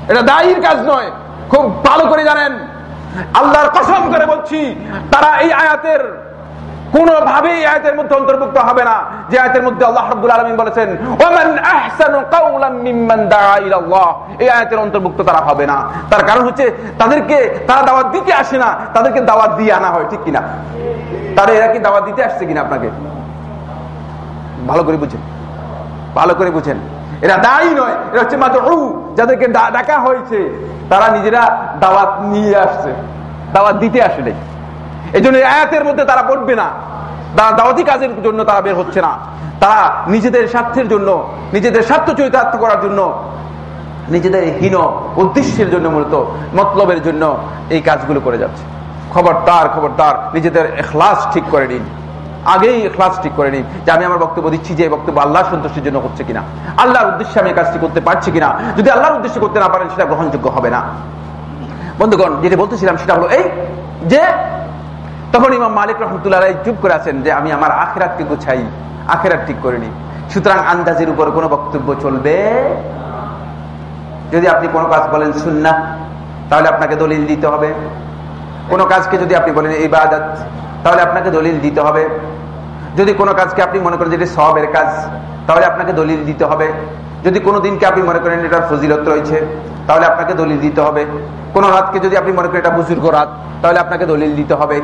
এটা দায়ীর কাজ নয়। খুব ভালো করে জানেন। আল্লাহর কসম করে বলছি, তারা এই আয়াতের কোনভাবে এই আয়াতের মধ্যে অন্তর্ভুক্ত হবে না। যে আয়াতের মধ্যে আল্লাহ রাব্বুল আলামিন বলেছেন, ওমান আহসানু কাওলাম মিম্মান দাআ ইলাল্লাহ। এই আয়াতের অন্তর্ভুক্ত তারা হবে না। তার কারণ হচ্ছে তাদেরকে তারা দাওয়াত দিতে আসে না, তাদেরকে দাওয়াত দিয়ে আনা হয়, ঠিক কিনা? তারা এরা কি দাওয়াত দিতে আসছে কিনা আপনাকে? ভালো করে বুঝেন। ভালো করে বুঝেন। এরা দায়ী নয়, এরা হচ্ছে মাত্র যাদেরকে ডাকা হয়েছে। তারা নিজেরা দাওয়াত নিয়ে আসছে। দাওয়াত দিতে আসে নাই। এই জন্য আয়াতের মধ্যে তারা পড়বে না। তারা দাওয়াতি কাজের জন্য তারা বের হচ্ছে না। তারা নিজেদের স্বার্থের জন্য, নিজেদের স্বার্থ চরিতার্থ করার জন্য, নিজেদের হীন উদ্দেশ্যের জন্য মূলত, মতলবের জন্য এই কাজগুলো করে যাচ্ছে। খবরদার খবরদার, নিজেদের এখলাস ঠিক করে নিন। আগেই ক্লাস ঠিক করে নিন যে আমি আমার বক্তব্য দিচ্ছি যে বক্তব্য আল্লাহ সন্তুষ্টির জন্য হচ্ছে কিনা। আল্লাহর উদ্দেশ্যে আমি কাজটি করতে পারছি কিনা? যদি আল্লাহর উদ্দেশ্যে করতে না পারেন, সেটা গ্রহণযোগ্য হবে না। বন্ধুগণ, যেটা বলতেছিলাম সেটা হলো এই যে তখন ইমাম মালিক রহমতুল্লাহ চুপ করে আছেন যে আমি আমার আখেরাতকে গুছাই, আখেরাত ঠিক করে নিই। সুতরাং আন্দাজের উপর কোনো বক্তব্য চলবে? যদি আপনি কোনো কাজ বলেন শুননা তাহলে আপনাকে দলিল দিতে হবে। কোনো কাজকে যদি আপনি বলেন ইবাদত, তাহলে আপনাকে দলিল দিতে হবে। যদি কোনো কাজকে আপনি মনে করেন যেটি সবের কাজ, তাহলে আপনাকে দলিল দিতে হবে। যদি কোনো দিনকে আপনি মনে করেন এটার ফজিলত রয়েছে, তাহলে আপনাকে দলিল দিতে হবে। কোন রাতকে যদি আপনি মনে করেন এটা বুজুর্গ রাত, তাহলে আপনাকে দলিল দিতে হবে।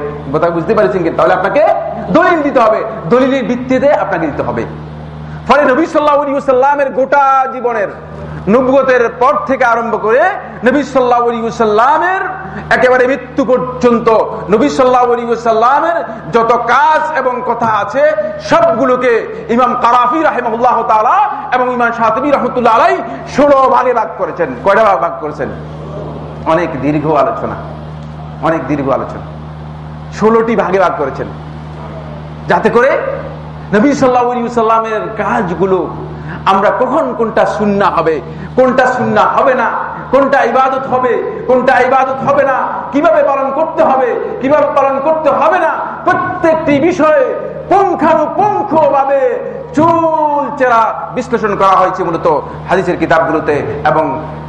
বুঝতে পারছেন কি? তাহলে আপনাকে দলিল দিতে হবে। দলিলের ভিত্তিতে আপনাকে দিতে হবে। ফলে নবী সাল্লাহ সাল্লামের গোটা জীবনের নবগতের পর থেকে আরম্ভ করে নবী সাল্লাহামের একেবারে মৃত্যু পর্যন্ত, নবী সাল্লাহামের যত কাজ এবং কথা আছে, সবগুলোকে ইমাম কারাফি রাহেমুল্লাহ তালা এবং ইমাম সাতবী রহমতুল্লাহ আলাই ষোলো ভাগে ভাগ করেছেন। কয়টা ভাগ করেছেন? অনেক দীর্ঘ আলোচনা। অনেক দীর্ঘ আলোচনা। ষোলোটি ভাগে ভাগ করেছেন। যাতে করে নবী সাল্লাহ সাল্লামের কাজগুলো আমরা কখন কোনটা সুন্না হবে, কোনটা সুন্না হবে না, কোনটা ইবাদত হবে, কোনটা ইবাদত হবে না, কীভাবে পালন করতে হবে, কীভাবে পালন করতে হবে না, প্রত্যেকটি বিষয়ে পুঙ্খানুপুঙ্খ ভাবে চুল চেরা বিশ্লেষণ করা হয়েছে মূলত হাদিসের কিতাবগুলোতে এবং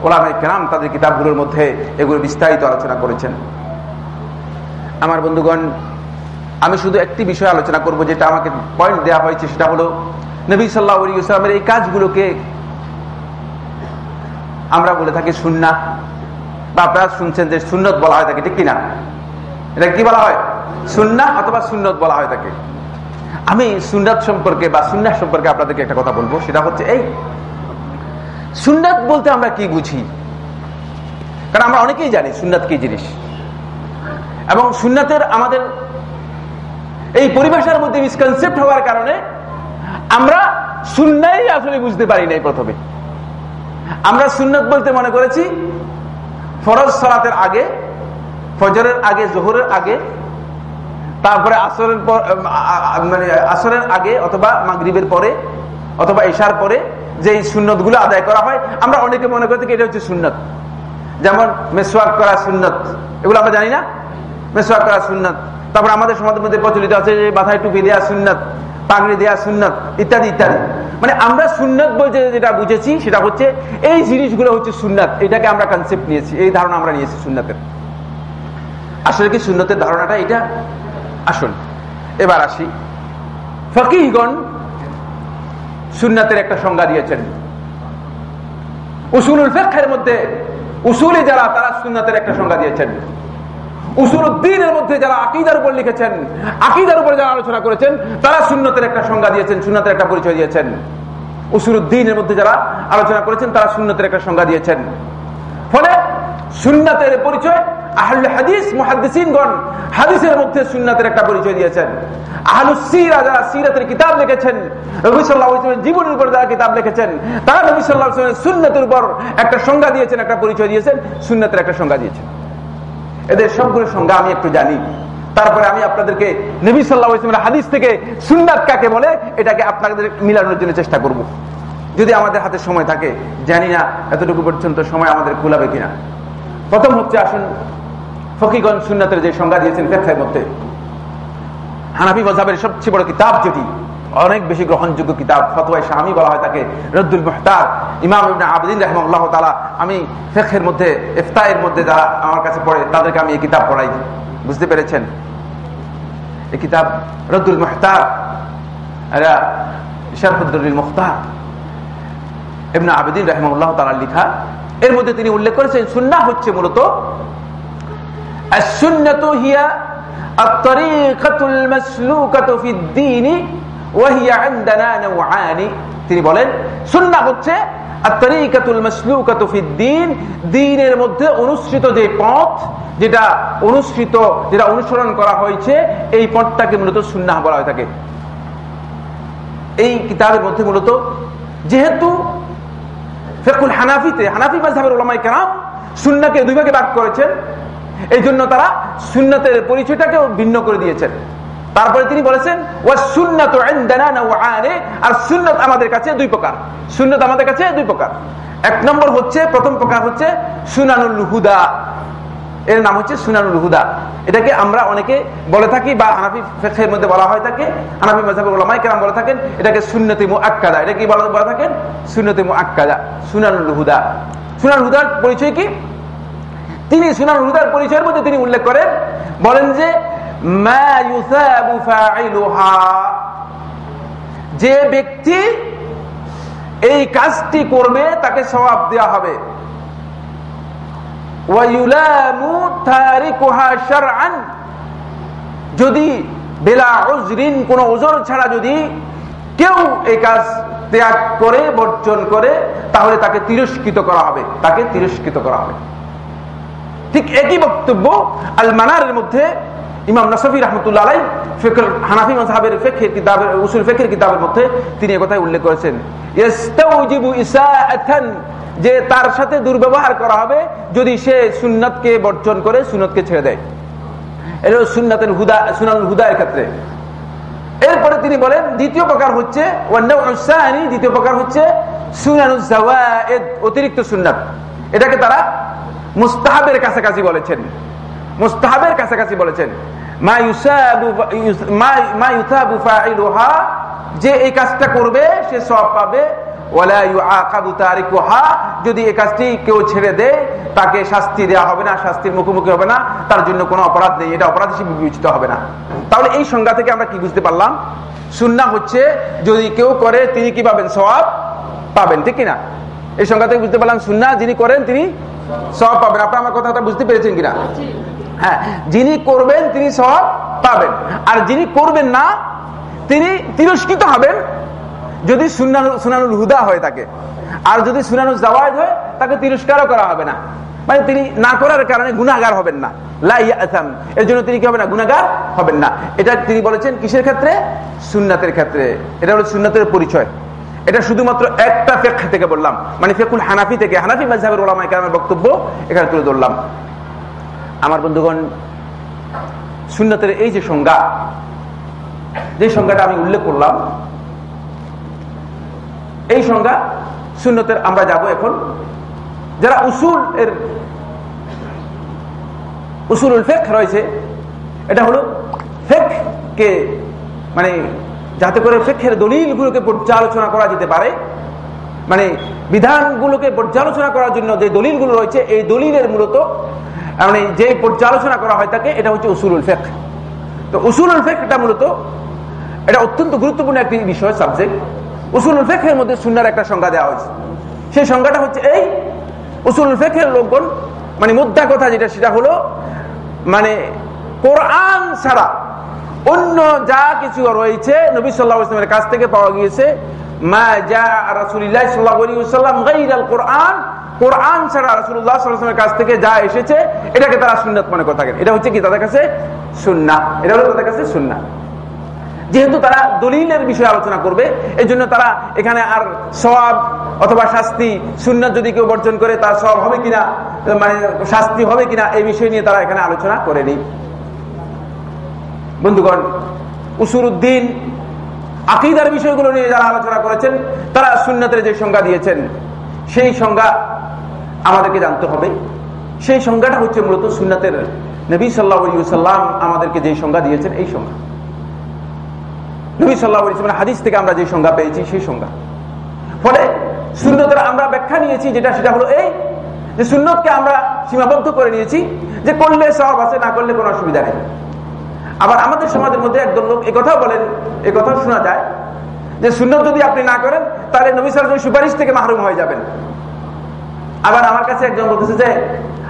ওলামে কেরাম তাদের কিতাবগুলোর মধ্যে এগুলো বিস্তারিত আলোচনা করেছেন। আমার বন্ধুগণ, আমি শুধু একটি বিষয় আলোচনা করব যেটা আমাকে পয়েন্ট দেওয়া হয়েছে, সেটা হলো নবী সাল্লাহ ইসলামের এই কাজগুলোকে আমরা বলে থাকি সুন্না বা আপনারা শুনছেন যে সুন্নত বলা হয় থাকে ঠিক কিনা? এটা কি বলা হয়? সুন্না অথবা সুন্নত বলা হয় থাকে আমি সুন্নাত সম্পর্কে বা সুন্নাত সম্পর্কে আপনাদেরকে একটা কথা বলব, সেটা হচ্ছে এই। সুন্নাত বলতে আমরা কি বুঝি? কারণ আমরা অনেকেই জানি সুন্নাত কি জিনিস। এবং সুন্নাতের আমাদের এই পরিভাষার মধ্যে মিসকনসেপ্ট হওয়ার কারণে আমরা সুন্নাই আসলে বুঝতে পারি নাই প্রথমে। আমরা সুন্নত বলতে মনে করেছি, ফরজ সলাতের আগে, ফজরের আগে, জোহরের আগে, তারপরে আসরের পর মানে আসরের আগে অথবা মাগরীবের পরে অথবা এশার পরে যে সুন্নতগুলো আদায় করা হয়, আমরা অনেকে মনে করতে এটা হচ্ছে সুন্নত। যেমন মেসোয়াক করা সুন্নত, এগুলো আমরা জানি না? মেসোয়াক করা সুন্নত। তারপর আমাদের সমাজের মধ্যে প্রচলিত আছে যে মাথায় টুপি দেওয়া সুন্নত। পাগড়ি দেওয়া সুন্নত, ইত্যাদি ইত্যাদি। মানে আমরা সুন্নত বলতে যেটা বুঝেছি, সেটা হচ্ছে এই জিনিসগুলো হচ্ছে সুন্নত। এটাকে আমরা কনসেপ্ট নিয়েছি, এই ধারণা আমরা নিয়েছি সুন্নতের। আসলে কি সুন্নতের ধারণাটা এটা? আসুন, এবার আসি। ফকিহগণ সুন্নাতের একটা সংজ্ঞা দিয়েছেন। উসুলুল ফেক্ষের মধ্যে, উসুলে যারা, তারা সুন্নাতের একটা সংজ্ঞা দিয়েছেন। উসুলুদ্দিনের মধ্যে যারা আকিদার উপর লিখেছেন, আকিদার উপর যারা আলোচনা করেছেন, তারা সুন্নতের একটা সংজ্ঞা দিয়েছেন, সুন্নতের একটা পরিচয় দিয়েছেন। উসুলুদ্দিনের মধ্যে যারা আলোচনা করেছেন, তারা সুন্নতের একটা সংজ্ঞা দিয়েছেন। ফলে সুন্নাতের পরিচয় হাদিস হাদিসের মধ্যে একটা পরিচয় দিয়েছেন। কিতাব লিখেছেন যারা কিতাব লিখেছেন, তারা উপর একটা সংজ্ঞা দিয়েছেন, একটা পরিচয় দিয়েছেন, সুন্নাতের একটা সংজ্ঞা দিয়েছেন। এদের সবগুলো সংজ্ঞা আমি একটু জানি। তারপরে আমি আপনাদেরকে নবী ইসলামের হাদিস থেকে সুন্নাত কাকে বলে, এটাকে আপনাদের মিলানোর জন্য চেষ্টা করব। যদি আমাদের হাতে সময় থাকে, জানি না এতটুকু পর্যন্ত সময় আমাদের কুলাবে কিনা। প্রথম হচ্ছে আসুন ফকিগঞ্জ সুন্নাতের যে সংজ্ঞা দিয়েছেন ফেফের মধ্যে। হানাফি মজাবের সবচেয়ে বড় কিতাব যেটি অনেক বেশি গ্রহণযোগ্য কিতাব ফতোয়াই শাহামি বলা হয় তাকে রদ্দুল মুহতার ইমাম ইবনে আবদিন রাহমাল্লাহ তাআলা আমি ফিকহের মধ্যে ইফতাহের মধ্যে যারা আমার কাছে পড়ে তাদেরকে আমি এই কিতাব পড়াই বুঝতে পেরেছেন এই কিতাব রদ্দুল মুহতার এরা শরফুদ্দুল মুখতার ইবনে আবদিন রাহমাল্লাহ তাআলা লেখা এর মধ্যে তিনি উল্লেখ করেছেন সুন্নাহ হচ্ছে মূলত السنة هي الطريقة المسلوكة في الدين وهي عندنا نوعان তিনি বলেন, সুন্নাহ হচ্ছে দ্বীনের মধ্যে অনুসৃত যে পথ, যেটা অনুসৃত, যেটা অনুসরণ করা হয়েছে, এই পথটাকে মূলত সুন্নাহ বলা হয়ে থাকে। এই কিতাবের মধ্যে মূলত, যেহেতু ফেকুল হানাফিতে, হানাফি মাঝহের ওলামাই কেরাম সুন্নাকে দুই ভাগে ভাগ করেছেন এই জন্য তারা সুন্নতের পরিচয়টাকেও ভিন্ন করে দিয়েছেন। তারপরে তিনি বলেছেন আর সুন্নত আমাদের কাছে দুই প্রকার। সুন্নত আমাদের কাছে দুই প্রকার। এক নম্বর হচ্ছে, প্রথম প্রকার হচ্ছে সুনানুল হুদা। এর নাম হচ্ছে সুনানুল হুদা। এটাকে আমরা অনেকে বলে থাকি বা হানাফি ফেখের মধ্যে বলা হয় থাকে, হানাফি মজাহ ওলামাই কেরাম বলে থাকেন, এটাকে সুন্নতি মু আক্কাদা এটা কি বলা বলে থাকেন? সুন্নতি মু আক্কাদা সুনানুল হুদা। সুনান হুদার পরিচয় কি? তিনি সুনান হুদার পরিচয়ের মধ্যে তিনি উল্লেখ করেন, বলেন যে যে ব্যক্তি এই কাজটি করবে, তাকে সবাব দেওয়া হবে। যদি বেলা ওজরিন কোন ওজোর ছাড়া যদি কেউ এই কাজ ত্যাগ করে, বর্জন করে, তাহলে তাকে তিরস্কৃত করা হবে। তাকে তিরস্কৃত করা হবে। ঠিক একই বক্তব্য আল মানারের মধ্যে ইমাম নসফি রহমতুল্লাহ ফেকর হানাফি মজাহের ফেকের কিতাবের উসুল ফেকের কিতাবের মধ্যে তিনি একথাই উল্লেখ করেছেন। যে তার সাথে দুর্ব্যবহার করা হবে যদি সে সুন্নতকে বর্জন করে, সুন্নতকে ছেড়ে দেয়। এটা সুন্নাতের হুদা সুনান হুদায়ের ক্ষেত্রে। এরপরে তিনি বলেন, দ্বিতীয় প্রকার হচ্ছে দ্বিতীয় প্রকার হচ্ছে অতিরিক্ত সুন্নাত। এটাকে তারা মুস্তাহাবের কাছাকাছি বলেছেন। মুস্তাহাবের কাছাকাছি বলেছেন যে এই কাজটা করবে, সে সব পাবে। যদি এই কাজটি কেউ ছেড়ে দেয়, তাকে শাস্তি দেওয়া হবে না, শাস্তির মুখোমুখি হবে না, তার জন্য কোনো অপরাধ নেই, এটা অপরাধ হিসেবে বিবেচিত হবে না। তাহলে এই সংজ্ঞা থেকে আমরা কি বুঝতে পারলাম? সুন্না হচ্ছে, যদি কেউ করে, তিনি কি পাবেন সব পাবেন, ঠিক কিনা? এই সংজ্ঞা থেকে বুঝতে পারলাম, সুন্না যিনি করেন, তিনি সব পাবেন। আপনার আমার কথাটা বুঝতে পেরেছেন কিনা? হ্যাঁ যিনি করবেন তিনি সব পাবেন। আর যিনি করবেন না, তিনি তিরস্কৃত হবেন যদি সুনানুল হুদা হয় তাকে। আর যদি সুনানুল জাওয়াজ হয়, তাকে তিরস্কারও করা হবে না। মানে তিনি না করার কারণে গুণাগার হবেন না। এর জন্য তিনি কি হবে না? গুণাগার হবেন না। এটা তিনি বলেছেন কিসের ক্ষেত্রে? সুন্নাতের ক্ষেত্রে। এটা হলো সুন্নাতের পরিচয়। এটা শুধুমাত্র একটা থেকে বললাম। মানে ফেকুল হানাফি থেকে। হানাফি মাঝহের বক্তব্য এখানে তুলে ধরলাম। আমার বন্ধুগণ, সুন্নতের এই যে সংজ্ঞা, যে সংজ্ঞাটা আমি উল্লেখ করলাম, এই সংজ্ঞা সুন্নতের আমরা যাব এখন। যারা উসুল এর উসুল ফেক রয়েছে, এটা হলো ফেককে মানে যাতে করে ফেকের দলিলগুলোকে পর্যালোচনা করা যেতে পারে মানে বিধানগুলোকে পর্যালোচনা করার জন্য যে দলিলগুলো রয়েছে, এই দলিলের মূলত মানে যে পর্যালোচনা করা হয় তাকে, এটা হচ্ছে উসুল ফেক তো উসুল ফেক এটা মূলত, এটা অত্যন্ত গুরুত্বপূর্ণ একটি বিষয় সাবজেক্ট উসুল ফেকের মধ্যে সুন্নার একটা সংজ্ঞা দেওয়া হয়েছে। সেই সংজ্ঞাটা হচ্ছে এই উসুল ফেকের লোকগণ মানে মুদ্রা কথা যেটা, সেটা হলো মানে কোরআন ছাড়া অন্য যা কিছু রয়েছে, নবী সাল্লাহ ইসলামের কাছ থেকে পাওয়া গিয়েছে, মা যা রাসুলিল্লাহ সাল্লাহ কোরআন কোরআন ছাড়া রাসুল্লাহ সাল্লামের কাছ থেকে যা এসেছে, এটাকে তারা সুন্নাত মনে করে থাকেন। এটা হচ্ছে কি? তাদের কাছে সুন্না এটা হলো তাদের কাছে সুন্না যেহেতু তারা দলিলের বিষয়ে আলোচনা করবে এই জন্য তারা এখানে আর সব অথবা শাস্তি সুন্নাত যদি কেউ বর্জন করে, তার সব হবে কিনা মানে শাস্তি হবে কিনা, এই বিষয় নিয়ে তারা এখানে আলোচনা করেনি। বন্ধুগণ, উসুরুদ্দিন আকিদার বিষয়গুলো নিয়ে যারা আলোচনা করেছেন, তারা সুন্নাতের যে সংজ্ঞা দিয়েছেন, সেই সংজ্ঞা আমাদেরকে জানতে হবে। সেই সংজ্ঞাটা হচ্ছে মূলত সুন্নাতের নবী সাল্লাহ সাল্লাম আমাদেরকে যে সংজ্ঞা দিয়েছেন, এই সংজ্ঞা। নবী সাল্লাহ হাদিস থেকে আমরা যে সংজ্ঞা পেয়েছি, সেই সংজ্ঞা। ফলে সুন্নতের আমরা ব্যাখ্যা নিয়েছি, যেটা সেটা হলো এই যে সুন্নতকে আমরা সীমাবদ্ধ করে নিয়েছি, যে করলে সব আছে, না করলে কোনো অসুবিধা নেই। আবার আমাদের সমাজের মধ্যে একদল লোক একথাও বলেন, এ কথাও শোনা যায় যে সুন্নত যদি আপনি না করেন, তাহলে নবী সালামের সুপারিশ থেকে মাহরুম হয়ে যাবেন। আবার আমার কাছে একজন বলতেছে যে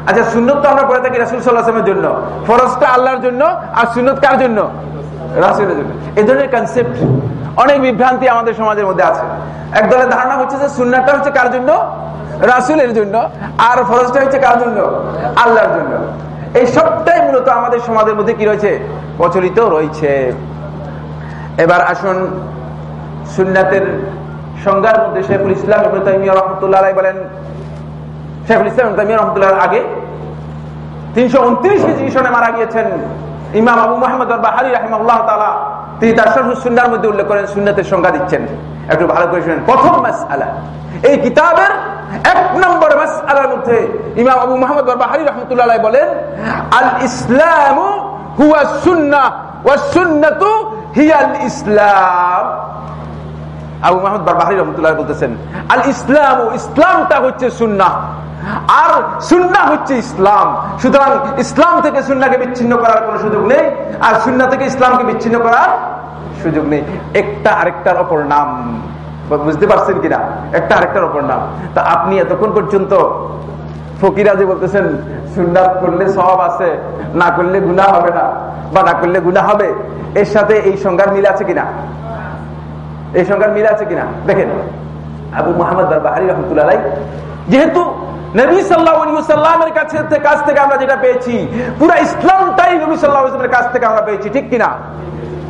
আচ্ছা সুন্নত তো আমরা করে থাকি রাসুল সাল্লাহামের জন্য। ফরজটা আল্লাহর জন্য, আর সুন্নত কার জন্য? রাসুলের জন্য। এই ধরনের কনসেপ্ট অনেক বিভ্রান্তি আমাদের সমাজের মধ্যে আছে। এক একদলের ধারণা হচ্ছে যে সুন্নাতটা হচ্ছে কার জন্য? রাসুলের জন্য। আর ফরজটা হচ্ছে কার জন্য? আল্লাহর জন্য। এই সবটাই মূলত আমাদের সমাজের মধ্যে কি রয়েছে? প্রচলিত রয়েছে। এবার আসুন সুন্নাতের সংজ্ঞার মধ্যে শেখুল ইসলাম রহমতুল্লাহ বলেন শেখুল ইসলাম রহমতুল্লাহ আগে তিনশো উনত্রিশ হিজরি সনে মারা গিয়েছেন ইমাম আবু মোহাম্মদ বাহারি রাহিমাল্লাহ তালা তিনি তার সুন্নার মধ্যে উল্লেখ করেন, সুন্নাতের সংজ্ঞা দিচ্ছেন। একটু ভালো করে শুনেন। প্রথম মাস আলা এই কিতাবের এক নম্বর মাস আলার মধ্যে ইমাম আবু মোহাম্মদ বাহারি রহমতুল্লাহ বলেন আল ইসলাম হুয়া সুন্না ওয়া সুন্নাতু হিয়াল ইসলাম আবু মাহমুদ বারবাহারি রহমতুল্লাহ বলতেছেন, আল ইসলাম, ইসলামটা হচ্ছে সুন্না আর সুন্না হচ্ছে ইসলাম। সুতরাং ইসলাম থেকে সুন্নাকে বিচ্ছিন্ন করার কোন সুযোগ নেই, আর সুন্না থেকে ইসলামকে বিচ্ছিন্ন করার সুযোগ নেই। একটা আরেকটার অপর নাম। বুঝতে পারছেন কিনা? একটা আরেকটার ওপর নাম। তা আপনি এতক্ষণ পর্যন্ত ফকিরা যে বলতেছেন সুন্নাত করলে সব আছে, না করলে গুণা হবে না, বা না করলে গুণা হবে, এর সাথে এই সংজ্ঞার মিল আছে কিনা? এই সংখ্যার মিল আছে কিনা? দেখেন, আবু মোহাম্মদ বাহারি রহমতুল্লাহ যেহেতু কাছে কাছ থেকে আমরা যেটা পেয়েছি, পুরা ইসলামটাই নবী সাল্লাহ কাছ থেকে আমরা পেয়েছি, ঠিক কিনা?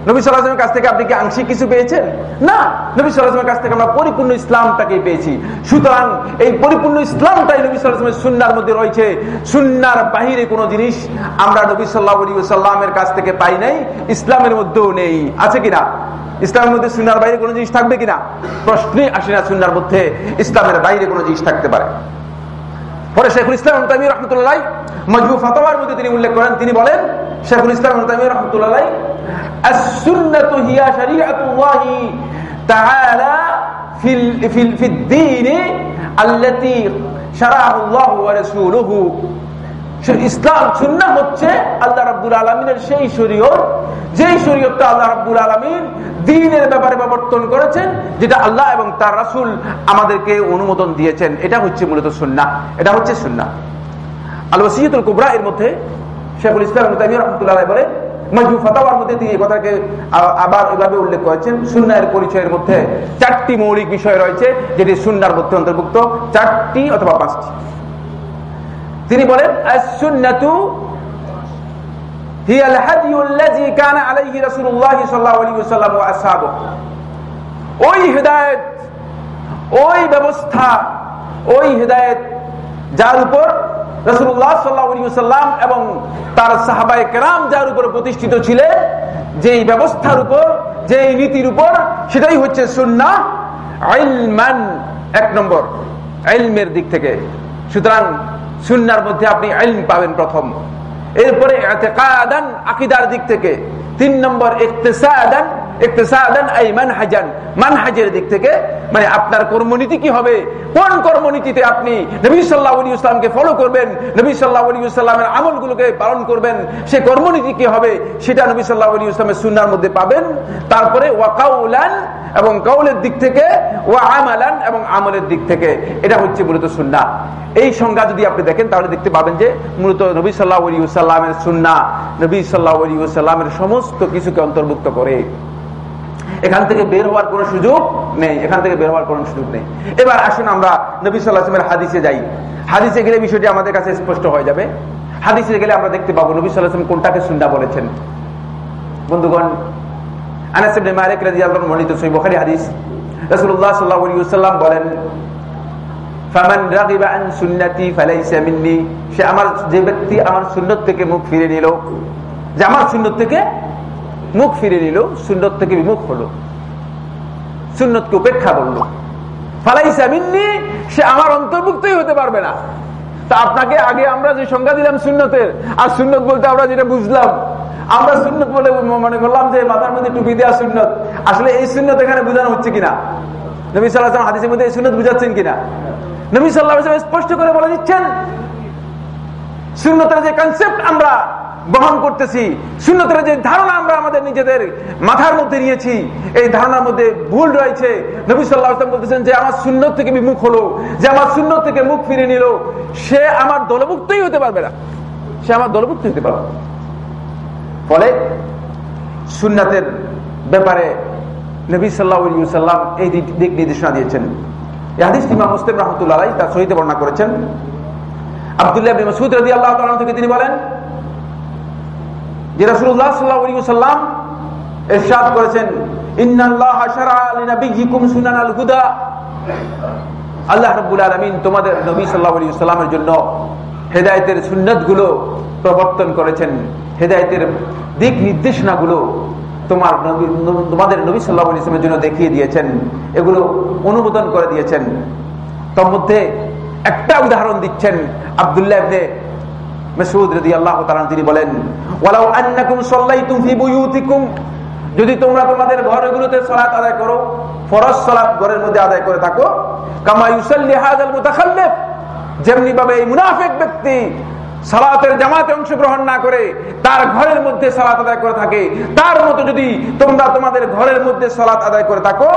নবী সাল্লাহামের কাছ থেকে আপনি কি আংশিক কিছু পেয়েছেন? না। নবী সাল্লাহামের কাছ থেকে আমরা পরিপূর্ণ ইসলামটাকে পেয়েছি। সুতরাং এই পরিপূর্ণ ইসলামটাই নবী সাল্লাহামের সুন্নার মধ্যে রয়েছে। সুন্নার বাহিরে কোনো জিনিস আমরা নবী সাল্লাহ সাল্লামের কাছ থেকে পাই নাই। ইসলামের মধ্যেও নেই। আছে কিনা? ইসলামের মধ্যে সুনার বাইরে কোনো জিনিস থাকবে কিনা? প্রশ্নই আসে না সুনার মধ্যে। ইসলামের বাইরে কোনো জিনিস থাকতে পারে। পরে শেখুল ইসলাম তামির রহমতুল্লাহ মজবু ফতোয়ার মধ্যে তিনি উল্লেখ করেন তিনি বলেন শেখুল ইসলাম তামির রহমতুল্লাহ السنة هي شريعة الله تعالى في في في الدين التي شرعه الله ورسوله ইসলাম সুন্না হচ্ছে আল্লাহ রাব্বুল আলমিনের সেই শরীয়ত, যেই শরীয়তটা আল্লাহ রাব্বুল আলমিন দিনের ব্যাপারে প্রবর্তন করেছেন, যেটা আল্লাহ এবং তার রাসুল আমাদেরকে অনুমোদন দিয়েছেন। এটা হচ্ছে মূলত সুন্না এটা হচ্ছে সুন্না আল ওসিয়তুল কুবরা এর মধ্যে শেখুল ইসলাম রহমতুল্লাহ বলে মজবু ফতাওয়ার মধ্যে তিনি কথাকে আবার এভাবে উল্লেখ করেছেন। সুন্নার পরিচয়ের মধ্যে চারটি মৌলিক বিষয় রয়েছে, যেটি সুন্নার মধ্যে অন্তর্ভুক্ত। চারটি অথবা পাঁচটি। তিনি বলেন সুন্নাতু هي الهدي الذي كان عليه رسول الله صلى الله عليه وسلم واصحابه ওই হেদায়েত ওই ব্যবস্থা ওই হেদায়েত যার উপর রসুল্লাহ সাল্লাহ এবং তার সাহাবাই কেরাম যার উপর প্রতিষ্ঠিত ছিলেন যেই ব্যবস্থার উপর যেই নীতির উপর সেটাই হচ্ছে সুন্না আইলমান এক নম্বর আইলমের দিক থেকে সুতরাং সুন্নার মধ্যে আপনি আইন পাবেন প্রথম। এরপরে আকিদার দিক থেকে। তিন নম্বর মানে আপনার কর্মনীতি কি হবে? কোন কর্মনীতিতে আপনি ফলো করবেন? করবেন? সে কর্মনীতি কি হবে? সেটা নবী সুন্নার মধ্যে পাবেন। তারপরে ওয়াকাউলান এবং কাউলের দিক থেকে, ওয়া আমালান এবং আমলের দিক থেকে, এটা হচ্ছে মূলত সুন্না এই সংজ্ঞা যদি আপনি দেখেন, তাহলে দেখতে পাবেন যে মূলত নবী সাল্লাহ সাল্লামের সুন্না নবী সাল্লাহ সাল্লামের সমস্ত কিছুকে অন্তর্ভুক্ত করে। এখান থেকে বের হওয়ার কোন সুযোগ নেই, এখান থেকে বের হওয়ার কোন সুযোগ নেই। এবার আসুন আমরা নবী সাল্লাহামের হাদিসে যাই। হাদিসে গেলে বিষয়টি আমাদের কাছে স্পষ্ট হয়ে যাবে। হাদিসে গেলে আমরা দেখতে পাবো নবী সাল্লাহাম কোনটাকে সুন্দর বলেছেন। বন্ধুগণ আনাসিবনে মালিক রাদিয়াল্লাহু আনহু সহিহ বুখারী হাদিস। রাসূলুল্লাহ সাল্লাল্লাহু আলাইহি ওয়াসাল্লাম বলেন, ফামান রাগিবা আন সুন্নতি ফালাইসা মিন্নি। সে আমার, যে ব্যক্তি আমার থেকে মুখ ফিরে নিল, যে আমার সুন্নত থেকে মুখ ফিরে নিল, সুন্নত থেকে বিমুখ হলো। সুন্নতকে উপেক্ষা করল। ফালাইসা মিন্নি, সে আমার অন্তর্ভুক্তই হতে পারবে না। তা আপনাকে আগে আমরা যে সংজ্ঞা দিলাম সুন্নতের, আর সুন্নত বলতে আমরা যেটা বুঝলাম আমরা সুন্নত বলে মনে করলাম যে মাথার মধ্যে টুপি দেওয়া সুন্নত। আসলে এই সুন্নত এখানে বোঝানো হচ্ছে কিনা? নবী সাল্লাহ হাদিসের মধ্যে এই সুন্নত বুঝাচ্ছেন কিনা? নবী সাল্লাহ স্পষ্ট করে বলে দিচ্ছেন, সুন্নতের যে কনসেপ্ট আমরা গ্রহণ করতেছি শূন্যতের যে ধারণা আমরা আমাদের নিজেদের মাথার মধ্যে নিয়েছি, এই ধারণার মধ্যে ভুল রয়েছে। নবী সাল্লাহ বলতেছেন যে, আমার শূন্য থেকে বিমুখ হলো, যে আমার শূন্য থেকে মুখ ফিরে নিল, সে আমার দলভুক্তই হতে পারবে না। সে আমার দলভুক্ত হতে পারবে ফলে সুন্নাতের ব্যাপারে নবী সাল্লাহ সাল্লাম এই দিক নির্দেশনা দিয়েছেন। হাদিস ইমাম মুসলিম রহমতুল্লাহ তার সহিত বর্ণনা করেছেন। আবদুল্লাহ মসুদ রদি আল্লাহ থেকে তিনি বলেন যে রসুল্লাহ সাল্লাহ সাল্লাম এরশাদ করেছেন আল্লাহ রব্বুল আলমিন তোমাদের নবী সাল্লাহ সাল্লামের জন্য হেদায়তের সুন্নতগুলো প্রবর্তন করেছেন হেদায়তের দিক নির্দেশনা গুলো তোমার তোমাদের নবী সাল্লাহ ইসলামের জন্য দেখিয়ে দিয়েছেন, এগুলো অনুমোদন করে দিয়েছেন। তোর মধ্যে একটা উদাহরণ দিচ্ছেন আবদুল্লাহ যদি তোমরা তোমাদের আদায় করো ঘরের মধ্যে আদায় করে থাকো যেমনি ভাবে এই মুনাফিক ব্যক্তি সালাতের জামাতে অংশগ্রহণ না করে তার ঘরের মধ্যে সালাত আদায় করে থাকে। তার মতো যদি তোমরা তোমাদের ঘরের মধ্যে সালাত আদায় করে থাকো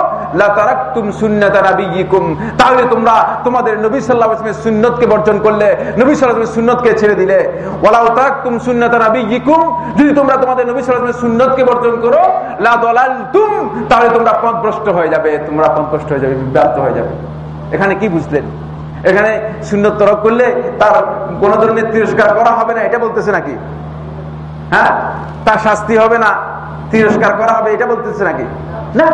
তাহলে তোমরা তোমাদের নবী সাল্লাহ সুন্নতকে বর্জন করলে, নবী সাল্লাহ সুন্নতকে ছেড়ে দিলে। ওলাউ তারাক তুম সুন্নত নাবিকুম যদি তোমরা তোমাদের নবী সাল্লাহ সুন্নতকে বর্জন করো, লা দলাল তুম তাহলে তোমরা পথভ্রষ্ট হয়ে যাবে, তোমরা পথভ্রষ্ট হয়ে যাবে, বিভ্রান্ত হয়ে যাবে। এখানে কি বুঝলেন? এখানে সুন্নত তরক করলে তার কোন ধরনের তিরস্কার করা হবে না, এটা বলতেছে নাকি? হ্যাঁ? তার শাস্তি হবে না, তিরস্কার করা হবে, এটা বলতেছে নাকি? না।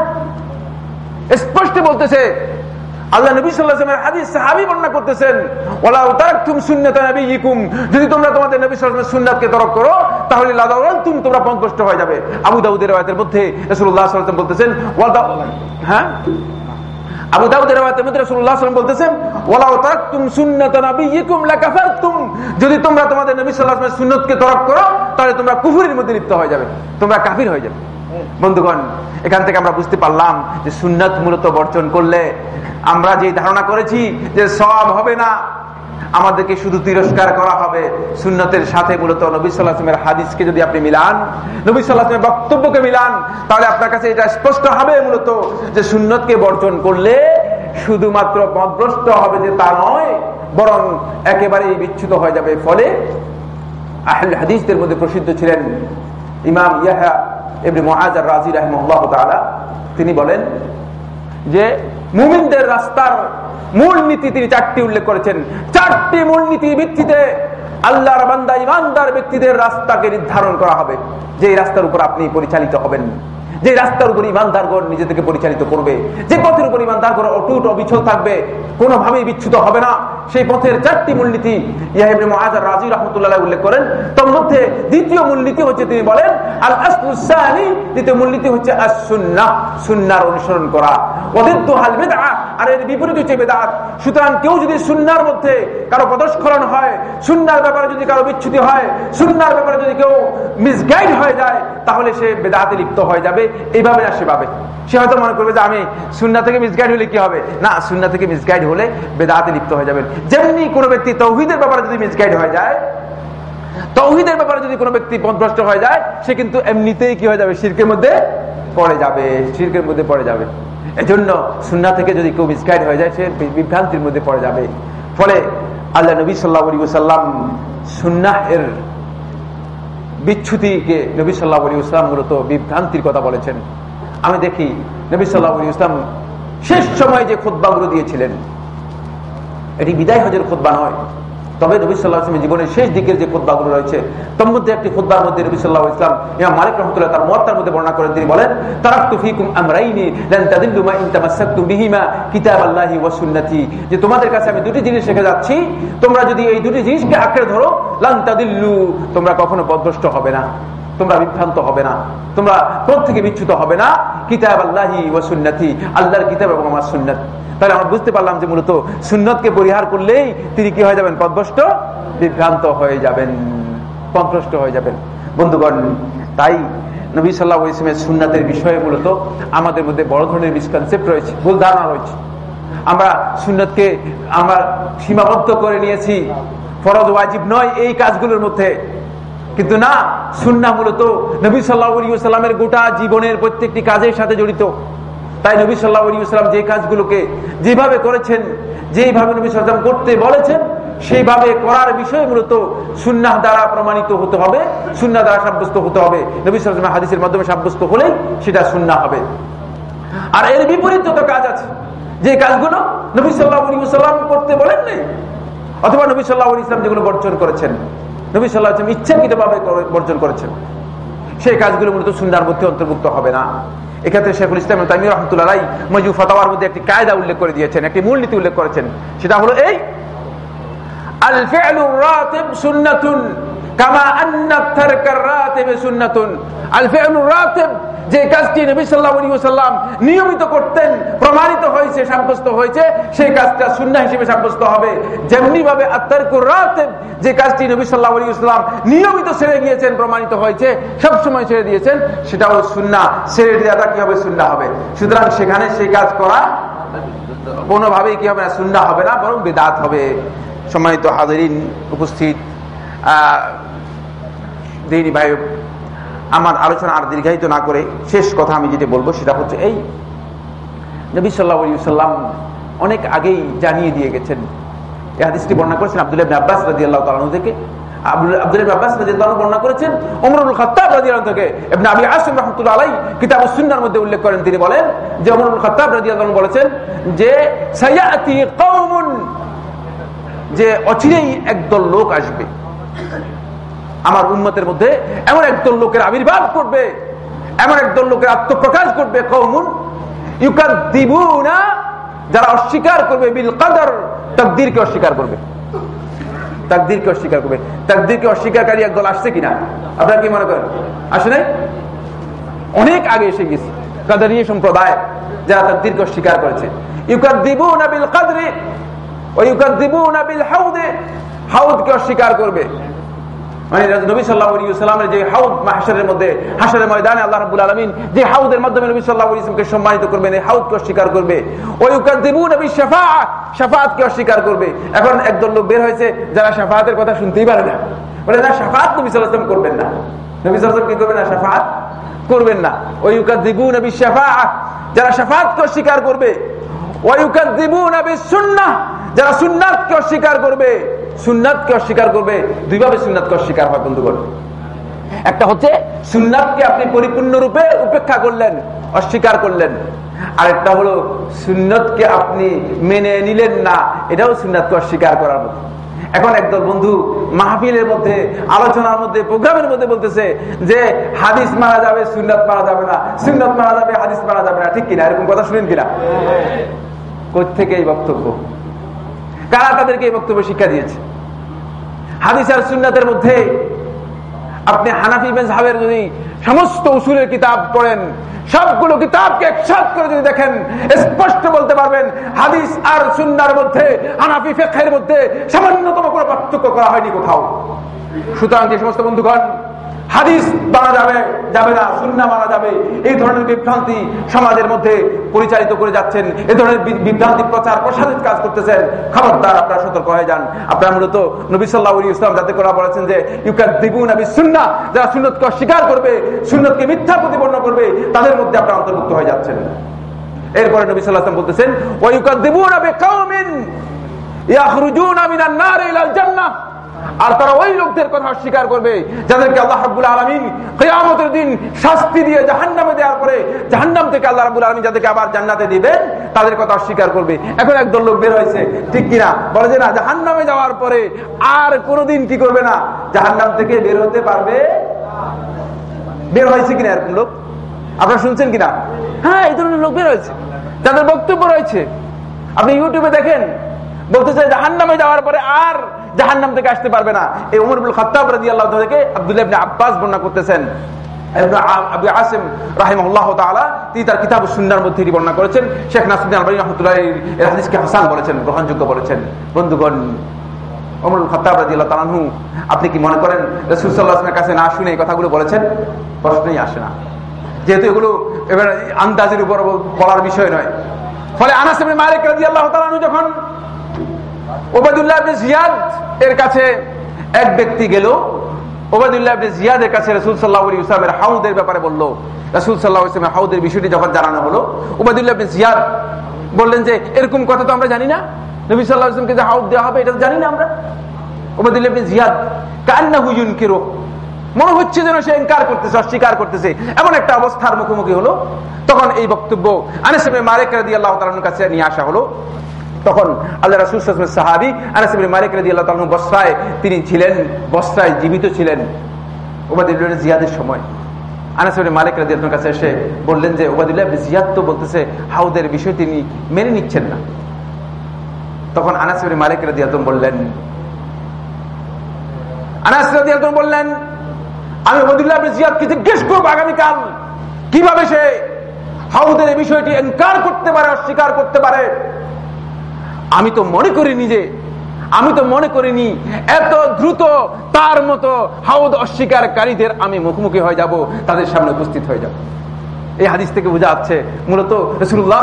স্পষ্ট বলতেছে। আল্লাহ নবী সাল্লাল্লাহু হাদিস সাহাবী বর্ণনা করতেছেন ওয়ালা তারাকতুম সুন্নাত নবিয়িকুম। যদি তোমরা তোমাদের নবী সাল্লাল্লাহু আলাইহি সুন্নাতকে তরক করো, তাহলে লাদাওয়ালতুম তোমরা পথভ্রষ্ট হয়ে যাবে। আবু দাউদের riwayতের মধ্যে রাসূলুল্লাহ সাল্লাল্লাহু আলাইহি বলতেছেন, ওয়াদা হ্যাঁ? আবু দাউদের রাসূলুল্লাহ বলতেছেন, ওয়ালাউ তারাকতুম সুন্নাত নাবিয়িকুম লাকাফারতুম। যদি তোমরা তোমাদের নবী সাল্লাল্লাহু আলাইহি তরক করো, তাহলে তোমরা কুফরের মধ্যে লিপ্ত হয়ে যাবে, তোমরা কাফির হয়ে যাবে। বন্ধুগণ, এখান থেকে আমরা বুঝতে পারলাম যে সুন্নাত মূলত বর্জন করলে আমরা যে ধারণা করেছি যে সব হবে না আমাদেরকে শুধু তিরস্কার করা হবে সুন্নতের সাথে মূলত নবী সাল্লাহামের হাদিসকে যদি আপনি মিলান, নবী সাল্লাহামের বক্তব্যকে মিলান, তাহলে আপনার কাছে এটা স্পষ্ট হবে মূলত যে সুন্নতকে বর্জন করলে শুধুমাত্র পদভ্রষ্ট হবে যে তা নয়, বরং একেবারেই বিচ্ছুত হয়ে যাবে। ফলে আহল হাদিসদের মধ্যে প্রসিদ্ধ ছিলেন ইমাম ইয়াহা এমনি মহাজার রাজি তালা তিনি বলেন যে মুমিনদের রাস্তার মূল নীতি তিনি চারটি উল্লেখ করেছেন। চারটি মূলনীতি ভিত্তিতে আল্লাহর বান্দা, ইমানদার ব্যক্তিদের রাস্তাকে নির্ধারণ করা হবে। যে রাস্তার উপর আপনি পরিচালিত হবেন। যে রাস্তার উপর ইমানদারগণ নিজে থেকে পরিচালিত করবে। যে পথের উপর ইমানদারগণ অটুট অবিচল থাকবে, কোনোভাবেই বিচ্ছুত হবে না। সেই পথের চারটি মূলনীতি রাজি রহমতুল্লাহ উল্লেখ করেন। তোর মধ্যে দ্বিতীয় মূলনীতি হচ্ছে তিনি বলেন দ্বিতীয় মূলনীতি হচ্ছে আসুন্না সুন্নার অনুসরণ করা। হাল বেদা আর এর বিপরীত হচ্ছে বেদাত সুতরাং কেউ যদি সুন্নার মধ্যে কারও পদস্খলন হয়, সুন্নার ব্যাপারে যদি কারও বিচ্ছুতি হয়, সুন্নার ব্যাপারে যদি কেউ মিসগাইড হয়ে যায়, তাহলে সে বেদাতে লিপ্ত হয়ে যাবে। এইভাবে না, সেভাবে। সে হয়তো মনে করবে যে আমি সুন্না থেকে মিসগাইড হলে কি হবে? না সুন্না থেকে মিসগাইড হলে বেদাতে লিপ্ত হয়ে যাবেন। যেমনি কোনো ব্যক্তি তৌহিদের ব্যাপারে যদি মিসগাইড হয়ে যায়, তৌহিদের ব্যাপারে যদি কোনো ব্যক্তি পথভ্রষ্ট হয়ে যায়, সে কিন্তু এমনিতেই কি হয়ে যাবে? শির্কের মধ্যে পড়ে যাবে, শির্কের মধ্যে পড়ে যাবে। এজন্য সুন্না থেকে যদি কেউ মিসগাইড হয়ে যায়, সে বিভ্রান্তির মধ্যে পড়ে যাবে। ফলে আল্লাহ নবী সাল্লাহ সাল্লাম সুন্নাহ এর বিচ্ছুতিকে নবী সাল্লাহ আলী ইসলাম মূলত বিভ্রান্তির কথা বলেছেন। আমি দেখি নবী সাল্লাহ আলী ইসলাম শেষ সময় যে খোদ্বাগুলো দিয়েছিলেন, এটি বিদায় হজের খোদ্বা নয় তবে নবী সাল্লাহ ইসলামের জীবনের শেষ দিকের যে খুদ্বাগুলো রয়েছে, তোর মধ্যে একটি খুদ্ার মধ্যে নবী সাল্লাহ ইসলাম ইমাম মালিক রহমতুল্লাহ তার মর্তার মধ্যে বর্ণনা করেন, তিনি বলেন তারাক তুফিকুম আমরাইনি বিহিমা ওয়া সুন্নতি। যে তোমাদের কাছে আমি দুটি জিনিস রেখে যাচ্ছি, তোমরা যদি এই দুটি জিনিসকে আঁকড়ে ধরো, লান তাদিল্লু, তোমরা কখনো পদভ্রষ্ট হবে না। তোমরা বিভ্রান্ত হবে না। তোমরা পথ থেকে বিচ্ছুত হবে না? কিতাব আল্লাহি ও সুন্নতি। আল্লাহর কিতাব এবং আমার সুন্নত। তাহলে আমরা বুঝতে পারলাম যে মূলত সুন্নতকে পরিহার করলেই তিনি কি হয়ে যাবেন? পদভ্রষ্ট? বিভ্রান্ত হয়ে যাবেন। পদভ্রষ্ট হয়ে যাবেন। বন্ধুগণ, তাই নবী সাল্লাহ ইসলামের সুন্নাতের বিষয়ে মূলত আমাদের মধ্যে বড় ধরনের মিসকনসেপ্ট রয়েছে, ভুল ধারণা রয়েছে। আমরা সুন্নতকে আমরা সীমাবদ্ধ করে নিয়েছি। ফরজ, ওয়াজিব নয় এই কাজগুলোর মধ্যে। কিন্তু না, সুন্না মূলত নবী সাল্লাহামের গোটা জীবনের প্রত্যেকটি কাজের সাথে জড়িত। তাই নবী সাল্লাহাম যে কাজগুলোকে যেভাবে করেছেন, যেইভাবে নবী সাল্লাম করতে বলেছেন, সেইভাবে করার বিষয় মূলত সুন্না দ্বারা প্রমাণিত হতে হবে সুন্না দ্বারা সাব্যস্ত হতে হবে। নবী সাল্লাম হাদিসের মাধ্যমে সাব্যস্ত হলেই সেটা সুন্না হবে। আর এর বিপরীত যত কাজ আছে, যে কাজগুলো নবী সাল্লাহাম করতে বলেন অথবা নবী সাল্লাহ ইসলাম যেগুলো বর্জন করেছেন। নবী সাল্লাহ ইচ্ছাকৃতভাবে বর্জন করেছেন। সেই কাজগুলো মূলত সুন্দর মধ্যে অন্তর্ভুক্ত হবে না। এক্ষেত্রে শেখুল ইসলাম তামির রহমতুল্লাহ মজু ফতাওয়ার মধ্যে একটি কায়দা উল্লেখ করে দিয়েছেন, একটি মূলনীতি উল্লেখ করেছেন। সেটা হলো এই আল ফেলু রাতিব সুন্নাতুন। কামা যে কাজটি নবী সাল্লাম নিয়মিত করতেন, প্রমাণিত হয়েছে, সাব্যস্ত হয়েছে, সেই কাজটা সুন্না হিসেবে সাব্যস্ত হবে। যেমনি ভাবে যে কাজটি নবী সাল্লাহ সাল্লাম নিয়মিত ছেড়ে গিয়েছেন, প্রমাণিত হয়েছে, সবসময় ছেড়ে দিয়েছেন সেটাও সুন্না ছেড়ে দেওয়াটা কি হবে সুন্না হবে? সুতরাং সেখানে সেই কাজ করা কোনোভাবেই কি হবে না সুন্না হবে না, বরং বেদাত হবে। সম্মানিত হাজারিন, উপস্থিত দিনী ভাই, আমার আলোচনা আর দীর্ঘায়িত না করে শেষ কথা আমি যেটা বলব সেটা হচ্ছে এই। নবী সাল্লাহ অনেক আগেই জানিয়ে দিয়ে গেছেন। এই হাদিসটি বর্ণনা করেছেন আব্দুল আব্বাস রাজি আল্লাহ তালু থেকে। আব্দুল আব্বাস বর্ণনা মধ্যে উল্লেখ করেন, তিনি বলেন যে অমরুল খত্তাব বলেছেন যে যে অচিরেই একদল লোক আসবে। আমার উন্মতের মধ্যে এমন একদল লোকের আবির্ভাব করবে এমন একদল লোকের আত্মপ্রকাশ করবে কৌমুন ইউকার দিবু না যারা অস্বীকার করবে বিল কাদার, তকদিরকে অস্বীকার করবে। তাকদিরকে অস্বীকার করবে। তাকদিরকে অস্বীকারী একদল আসছে কিনা? আপনারা কি মনে করেন? আসে নাই? অনেক আগে এসে গেছে। কাদারিয়ে সম্প্রদায় যারা তাকদিরকে অস্বীকার করেছে। ইউকার দিবু না বিল কাদরে, ও ইউকার দিবু না বিল হাউদে, হাউদকে অস্বীকার করবে। মানে অস্বীকার করবে। এখন একদল লোক বের হয়েছে যারা শাফাতের কথা শুনতেই পারে না। বলে, না শাফাত নবী করবেন না। কি করবেন না? করবেন না। ওই দেবু নবী যারা শাফাতকে অস্বীকার করবে। যারা অস্বীকার করবে। সুন্নাতকে অস্বীকার করবে দুইভাবে সুন্নাতকে অস্বীকার হয় বন্ধুগণ। একটা হচ্ছে সুন্নাতকে আপনি পরিপূর্ণরূপে উপেক্ষা করলেন অস্বীকার করলেন। আরেকটা হলো সুন্নতকে আপনি মেনে নিলেন না এটাও সুন্নাতকে অস্বীকার করার মতো। এখন একদল বন্ধু মাহফিলের মধ্যে আলোচনার মধ্যে প্রোগ্রামের মধ্যে বলতেছে যে হাদিস মারা যাবে সুন্নত মারা যাবে না। সুন্নত মারা যাবে হাদিস মারা যাবে না। ঠিক কিনা? এরকম কথা শুনেন কিনা? কোথেকে এই বক্তব্য? কারা তাদেরকে এই বক্তব্য শিক্ষা দিয়েছে? হাদিস আর সুন্নাতের মধ্যে আপনি হানাফি মেজহাবের যদি সমস্ত উসুলের কিতাব পড়েন, সবগুলো কিতাবকে একসাথ করে যদি দেখেন, স্পষ্ট বলতে পারবেন, হাদিস আর সুন্নার মধ্যে, হানাফি ফেকের মধ্যে সামান্যতম কোনো পার্থক্য করা হয়নি কোথাও। সুতরাং যে সমস্ত বন্ধুগণ হাদিস মানা যাবে যাবে না, সুন্না মানা যাবে। এই ধরনের বিভ্রান্তি সমাজের মধ্যে পরিচালিত করে যাচ্ছেন। এই ধরনের বিভ্রান্তি প্রচার প্রসারিত কাজ করতেছেন। খবরদার, আপনারা সতর্ক হয়ে যান। আপনারা মূলত নবী সাল্লাহ ইসলাম যাতে করা বলেছেন যে ইউকার দিবু নবী সুন্না যারা সুন্নতকে অস্বীকার করবে, সুন্নতকে মিথ্যা প্রতিপন্ন করবে, তাদের মধ্যে আপনারা অন্তর্ভুক্ত হয়ে যাচ্ছেন। এরপরে নবী সাল্লাহ বলতেছেন ওয়ুকার দিবু নবী কাউমিন ইয়াখরুজুনা ইলাল জান্নাহ। আর তারা ওই লোকদের কথা অস্বীকার করবে, যাদেরকে আল্লাহ রাবুল আলমিন কেয়ামতের দিন শাস্তি দিয়ে জাহান্নামে দেওয়ার পরে জাহান্নাম থেকে আল্লাহ রাবুল আলমিন যাদেরকে আবার জান্নাতে দিবেন, তাদের কথা অস্বীকার করবে। এখন একদল লোক বের হয়েছে, ঠিক কিনা? বলে যে না, জাহান্নামে যাওয়ার পরে আর কোনোদিন কি করবে না? জাহান্নাম থেকে বের হতে পারবে? বের হয়েছে কিনা এরকম লোক? আপনারা শুনছেন কিনা? হ্যাঁ এই ধরনের লোক বের হয়েছে তাদের বক্তব্য রয়েছে। আপনি ইউটিউবে দেখেন, বলতেছে জাহান নামে যাওয়ার পরে আর জাহান নাম থেকে আসতে পারবে না। এই উমরুল খতাব রাজি আল্লাহ থেকে আব্দুল্লাহ আব্বাস বর্ণনা করতেছেন। বর্ণনা করেছেন। শেখ বলেছেন আপনি কি মনে করেন কাছে না শুনে এই কথাগুলো বলেছেন? প্রশ্নই আসে না। যেহেতু এগুলো এবার আন্দাজের উপর বলার বিষয় নয়। ফলে আনাস মালিক রাজি আল্লাহ যখন ওবায়দুল্লাহ এর কাছে এক ব্যক্তি গেল ব্যাপারে জানানো বললেন কথা তো আমরা হাউদ দেওয়া হবে, এটা তো জিয়াদ মনে হচ্ছে যেন সে করতেছে, অস্বীকার করতেছে। এমন একটা অবস্থার মুখোমুখি হলো। তখন এই বক্তব্য আনিসমে মারেক আল্লাহ কাছে নিয়ে আসা হলো। তখন আল্লাহ রাসুল সাহাবি আনাসিবিন মালিক রাজি আল্লাহ তালু বস্রায় তিনি ছিলেন, বস্রায় জীবিত ছিলেন ওবাদুল্লাহ জিয়াদের সময়। আনাসিবিন মালিক রাজি আল্লাহর কাছে এসে বললেন যে ওবাদুল্লাহ জিয়াদ তো বলতেছে, হাউদের বিষয় তিনি মেনে নিচ্ছেন না। তখন আনাসিবিন মালিক রাজি আলম বললেন বললেন, আমি জিজ্ঞেস করব আগামীকাল কীভাবে সে হাউদের বিষয়টি এনকার করতে পারে, অস্বীকার করতে পারে? আমি তো মনে করিনি যে, আমি তো মনে করিনি এত দ্রুত তার মতো হাউদ অস্বীকারীদের আমি মুখোমুখি হয়ে যাব, তাদের সামনে উপস্থিত হয়ে যাব। এই হাদিস থেকে বোঝা যাচ্ছে, মূলত রসুল্লাহ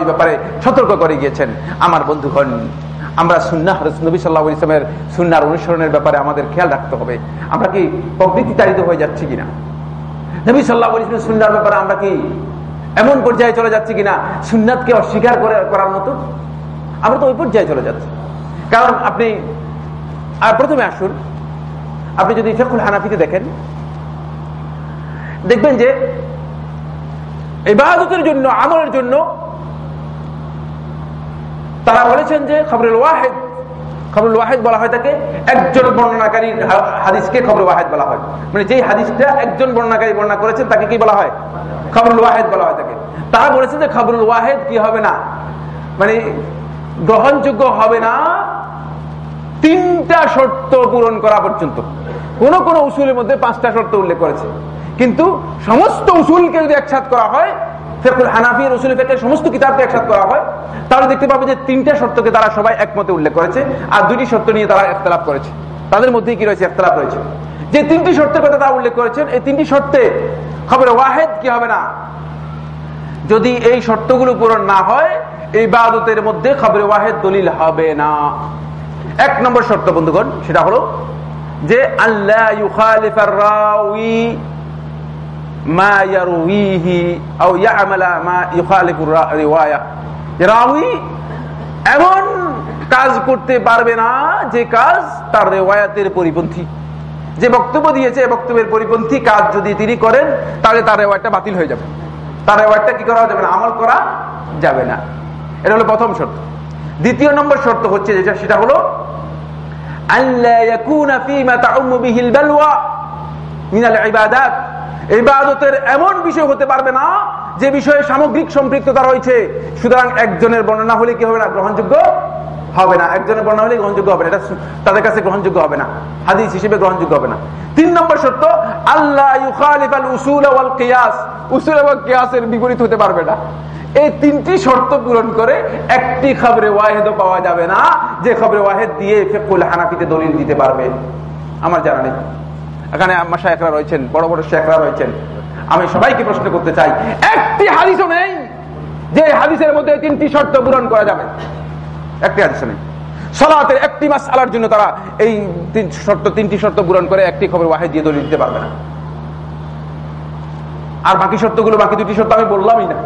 এই ব্যাপারে সতর্ক করে গিয়েছেন। আমার বন্ধুগণ, আমরা সুন্নাহ নবী সাল্লাহ ইসলামের সুন্নার অনুসরণের ব্যাপারে আমাদের খেয়াল রাখতে হবে। আমরা কি প্রকৃতি প্রবৃত্তিতাড়িত হয়ে যাচ্ছি কিনা? নবী সাল্লাহ ইসলামের সুন্নার ব্যাপারে আমরা কি এমন পর্যায়ে চলে যাচ্ছি কিনা? সুন্নাতকে অস্বীকার করার মতো? আমরা তো ওই পর্যায়ে চলে যাচ্ছি। কারণ আপনি, আর প্রথমে আসুন, আপনি যদি ফেকুল হানাফিতে দেখেন, দেখবেন যে ইবাদতের জন্য, আমলের জন্য তারা বলেছেন যে খবরুল ওয়াহেদ খবরুল ওয়াহেদ বলা হয় তাকে, একজন বর্ণনাকারী হাদিসকে খবর ওয়াহেদ বলা হয়। মানে যেই হাদিসটা একজন বর্ণনাকারী বর্ণনা করেছেন, তাকে কি বলা হয়? খবরুল ওয়াহেদ বলা হয় তাকে। তারা বলেছেন যে খবরুল ওয়াহেদ কি হবে না? মানে গ্রহণযোগ্য হবে না। তিনটা শর্ত পূরণ করা পর্যন্ত। কোন কোন উসুলের মধ্যে পাঁচটা শর্ত উল্লেখ করেছে। কিন্তু সমস্ত উসুলকে যদি একসাথ করা হয় করা হয়, তাহলে দেখতে পাবে যে তিনটা শর্তকে তারা সবাই একমতে উল্লেখ করেছে আর শর্ত নিয়ে তারা করেছে। তাদের মধ্যে কি রয়েছে? রয়েছে। যে তিনটি শর্তের কথা তারা উল্লেখ করেছেন, এই তিনটি শর্তে ওয়াহেদ কি হবে না? যদি এই শর্তগুলো পূরণ না হয় এই বাদতের মধ্যে খবর ওয়াহেদ দলিল হবে না। এক নম্বর শর্ত, বন্ধুগণ, সেটা হলো যে আল্লাহ এমন কাজ করতে পারবে না যে কাজ তার রেওয়ায়াতের পরিপন্থী। যে বক্তব্য দিয়েছে বক্তব্যের পরিপন্থী কাজ যদি তিনি করেন, তাহলে তার রেওয়ায়টা বাতিল হয়ে যাবে। তার রেওয়ায়টা কি করা যাবে না? আমল করা যাবে না। এটা হলো প্রথম শর্ত। দ্বিতীয় নম্বর শর্ত হচ্ছে যেটা, সেটা হলো এমন বিষয় হতে পারবে না যে বিষয়ে সামগ্রিক সম্পৃক্ততা রয়েছে। সুতরাং একজনের বর্ণনা হলে কি হবে না? গ্রহণযোগ্য হবে না। একজনের বর্ণনা হলে গ্রহণযোগ্য হবে না। এটা তাদের কাছে গ্রহণযোগ্য হবে না। হাদিস হিসেবে গ্রহণযোগ্য হবে না। তিন নম্বর শর্ত আল্লাহ উসুল কিয়াস। উসুল কিয়াসের বিপরীত হতে পারবে না। এই তিনটি শর্ত পূরণ করে একটি খবরে ওয়াহেদও পাওয়া যাবে না, যে খবরে ওয়াহেদ দিয়ে ফেকুল হানাফিতে দলিল দিতে পারবে। আমার জানা নেই। এখানে আমার শেখরা রয়েছেন, বড় বড় শেখরা রয়েছেন। আমি সবাইকে প্রশ্ন করতে চাই, একটি হাদিসও নেই যে হাদিসের মধ্যে তিনটি শর্ত পূরণ করা যাবে। একটি হাদিস নেই। সলাতের একটি মাস আলার জন্য তারা এই শর্ত তিনটি শর্ত পূরণ করে একটি খবর ওয়াহেদ দিয়ে দলিল দিতে পারবে না। আর বাকি শর্তগুলো, বাকি দুটি শর্ত আমি বললামই না।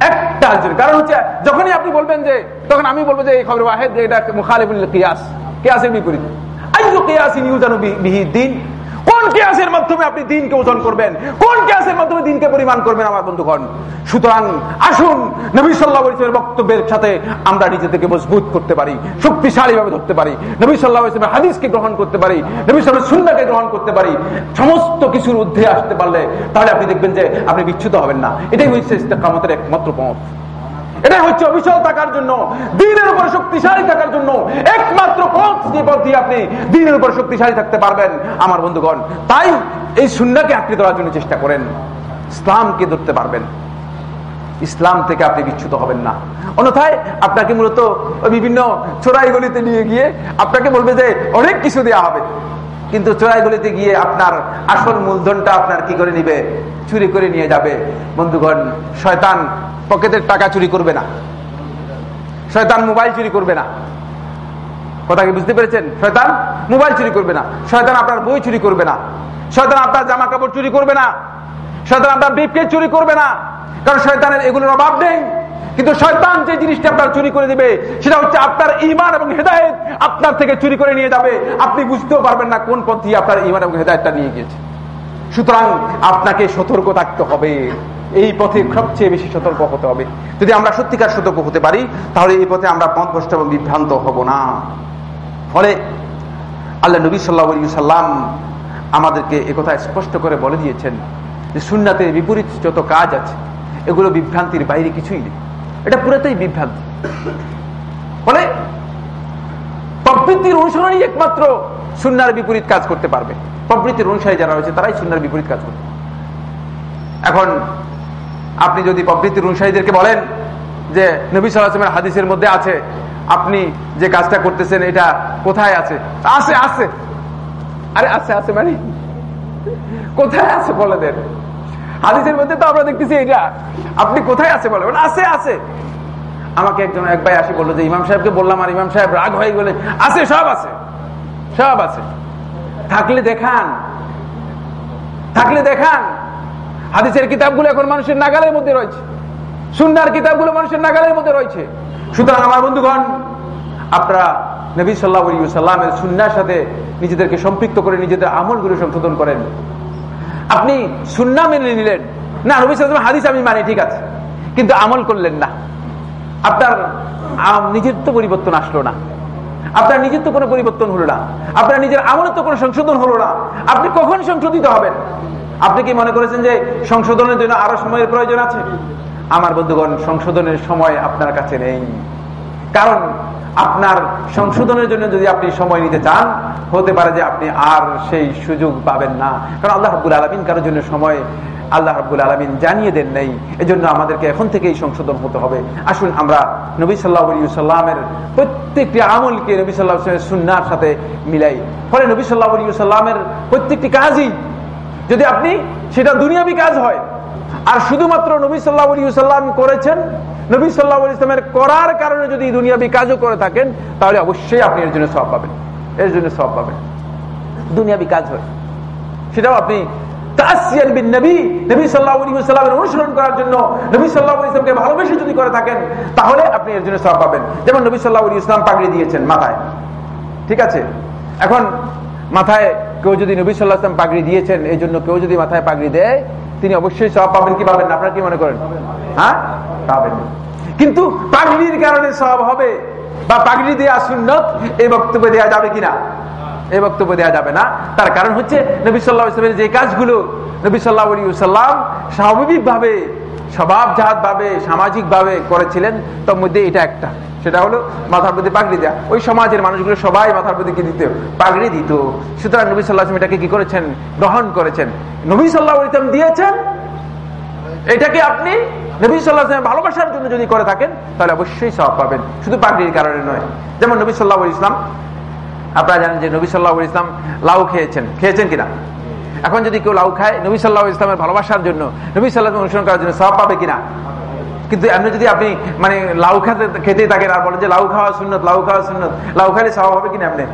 একটা কারণ হচ্ছে, যখনই আপনি বলবেন যে, তখন আমি বলব যে, এই খবর ওয়াহেদ এটা মুখালিফুল কিয়াস। কিয়াসের বিপরীত। আইয়ু কিয়াসিন ইউজানু বিহি দিন? কোন কেয়াসের মাধ্যমে আপনি দিনকে ওজন করবেন? কোন কেয়াসের মাধ্যমে দিনকে পরিমাণ করবেন আমার বন্ধুগণ? সুতরাং আসুন, নবী সাল্লাহ ইসলামের বক্তব্যের সাথে আমরা নিজেদেরকে মজবুত করতে পারি শক্তিশালী ভাবে ধরতে পারি। নবী সাল্লাহ ইসলামের হাদিসকে গ্রহণ করতে পারি, নবী সাল্লামের সুন্নাকে গ্রহণ করতে পারি। সমস্ত কিছুর ঊর্ধ্বে আসতে পারলে তাহলে আপনি দেখবেন যে আপনি বিচ্ছুত হবেন না। এটাই হচ্ছে কামতের একমাত্র পথ। এটাই হচ্ছে অবিচল থাকার জন্য, দিনের উপর শক্তিশালী থাকার জন্য, একমাত্র আপনি দিনের উপর শক্তিশালী থাকতে পারবেন, আমার বন্ধুগণ। তাই এই শূন্যকে আঁকড়ে ধরার জন্য চেষ্টা করেন। ইসলামকে ধরতে পারবেন। ইসলাম থেকে আপনি বিচ্ছুত হবেন না। অন্যথায় আপনাকে মূলত বিভিন্ন চোরাই গলিতে নিয়ে গিয়ে আপনাকে বলবে যে, অনেক কিছু দেওয়া হবে। কিন্তু চোরাই গলিতে গিয়ে আপনার আসল মূলধনটা আপনার কি করে নিবে? চুরি করে নিয়ে যাবে। বন্ধুগণ, শয়তান পকেটের টাকা চুরি করবে না। শয়তান মোবাইল চুরি করবে না। কথা কি বুঝতে পেরেছেন? শয়তান মোবাইল চুরি করবে না। শয়তান আপনার বই চুরি করবে না। শয়তান আপনার জামা কাপড় চুরি করবে না। শয়তান আপনার বিপকে চুরি করবে না। কারণ শয়তানের এগুলোর অভাব নেই। কিন্তু শয়তান যে জিনিসটা আপনার চুরি করে দিবে, সেটা হচ্ছে আপনার ইমান এবং হেদায়ত আপনার থেকে চুরি করে নিয়ে যাবে। আপনি বুঝতেও পারবেন না কোন পথ দিয়ে আপনার ইমান এবং হেদায়তটা নিয়ে গিয়েছে। সুতরাং আপনাকে সতর্ক থাকতে হবে। এই পথে সবচেয়ে বেশি সতর্ক হতে হবে। যদি আমরা সত্যিকার সতর্ক হতে পারি, তাহলে এই পথে আমরা পথভ্রষ্ট এবং বিভ্রান্ত হব না। ফলে আল্লাহ নবী সাল্লাহ সাল্লাম আমাদেরকে একথা স্পষ্ট করে বলে দিয়েছেন যে সুন্নাতের বিপরীত যত কাজ আছে, এগুলো বিভ্রান্তির বাইরে কিছুই নেই। এটা পুরোটাই বিভ্রান্তি। ফলে প্রবৃত্তির অনুসরণই একমাত্র সুন্নার বিপরীত কাজ করতে পারবে। প্রবৃত্তির অনুসারী যারা রয়েছে, তারাই সুন্নার বিপরীত কাজ করবে। এখন আপনি যদি প্রবৃত্তির অনুসারীদেরকে বলেন যে নবী সাল্লামের হাদিসের মধ্যে আছে, আপনি যে কাজটা করতেছেন, এটা কোথায় আছে? আছে আছে। আরে, আছে আছে মানে? কোথায় আছে বলে দেন? হাদিসের মধ্যে তো আমরা দেখতেছি এটা আপনি কোথায় আছে বলে আছে আছে। আমাকে একজন এক ভাই আসি বলল যে, ইমাম সাহেবকে বললাম, আর ইমাম সাহেব রাগ হয়ে গেলে, আছে, সব আছে। সব আছে। থাকলে দেখান। থাকলে দেখান। হাদিসের কিতাবগুলো এখন মানুষের নাগালের মধ্যে রয়েছে। সুন্নার কিতাবগুলো মানুষের নাগালের মধ্যে রয়েছে। সুতরাং আমার বন্ধুগণ, আপনারা নবী সাল্লাহ সাল্লামের সুন্নার সাথে নিজেদেরকে সম্পৃক্ত করে নিজেদের আমলগুলো সংশোধন করেন। আপনি সুন্না মেনে নিলেন। না সাল্লাম হাদিস আমি মানি, ঠিক আছে। কিন্তু আমল করলেন না। আপনার নিজের তো পরিবর্তন আসলো না। আপনার নিজের তো কোনো পরিবর্তন হলো না। আপনার নিজের আমলের তো কোনো সংশোধন হলো না। আপনি কখন সংশোধিত হবেন? আপনি কি মনে করেছেন যে সংশোধনের জন্য আরও সময়ের প্রয়োজন আছে? আমার বন্ধুগণ, সংশোধনের সময় আপনার কাছে নেই। কারণ আপনার সংশোধনের জন্য যদি আপনি সময় নিতে চান, হতে পারে যে আপনি আর সেই সুযোগ পাবেন না। কারণ আল্লাহ হাবুল আলমিন কারোর জন্য সময় আল্লাহ রাবুল আলমিন জানিয়ে দেন নেই। এজন্য আমাদেরকে এখন থেকেই সংশোধন হতে হবে। আসুন আমরা নবী সাল্লাহ সাল্লামের প্রত্যেকটি আমলকে নবী সাল্লাহ সুন্নার সাথে মিলাই। ফলে নবী সাল্লাহ সাল্লামের প্রত্যেকটি কাজই যদি আপনি, সেটা দুনিয়াবি কাজ হয়। আর শুধুমাত্র নবী সাল্লাহ সাল্লাম করেছেন নবী সাল্লাহ ইসলামের করার কারণে যদি দুনিয়াবি কাজও করে থাকেন, তাহলে অবশ্যই আপনি এর জন্য সব পাবেন। এর জন্য সব পাবেন। দুনিয়াবি কাজ হয়। সেটাও আপনি ভালোবেসে যদি করে থাকেন, তাহলে আপনি এর জন্য সব পাবেন। যেমন দিয়েছেন মাথায়। ঠিক আছে? এখন মাথায় কেউ যদি নবী পাগড়ি দিয়েছেন এই জন্য কেউ যদি মাথায় পাগড়ি দেয় তিনি অবশ্যই সব পাবেন কি পাবেন আপনারা কি মনে করেন? হ্যাঁ? পাবেন। কিন্তু পাগড়ির কারণে সব হবে বা পাগড়ি দেওয়া সুন্নত, এই বক্তব্য দেওয়া যাবে কিনা? এই বক্তব্য দেওয়া যাবে না। তার কারণ হচ্ছে নবী সাল্লাহ ইসলামের যে কাজগুলো, নবী সাল্লাহ সাল্লাম স্বাভাবিক ভাবে স্বভাবজাত ভাবে, সামাজিক ভাবে করেছিলেন, তার মধ্যে এটা একটা। সেটা হলো মাথার প্রতি পাগড়ি দেওয়া ওই সমাজের মানুষগুলো সবাই মাথার প্রতি কি দিত? পাগড়ি দিত। সুতরাং নবী সাল্লাহ এটাকে কি করেছেন? গ্রহণ করেছেন। নবী সাল্লাহ ইসলাম দিয়েছেন? এটাকে আপনি নবী সাল্লাহ ভালোবাসার জন্য যদি করে থাকেন, তাহলে অবশ্যই সব পাবেন। শুধু পাগড়ির কারণে নয়। যেমন নবী সাল্লাহ ইসলাম আপনারা জানেন যে নবী সাল্লাহ ইসলাম লাউ খেয়েছেন। খেয়েছেন কিনা? এখন যদি কেউ লাউ খায়, নবী সাল্লাহ ইসলামের ভালোবাসার জন্য, নবী সাল্লাহ অনুসরণ করার জন্য সব পাবে কিনা? কিন্তু এমনি যদি আপনি মানে লাউ খেতে খেতেই থাকেন আর বলেন যে লাউ খাওয়া সুন্নত, লাউ খাওয়া সুন্নত, লাউ খাইলে সব হবে কিনা এমনি?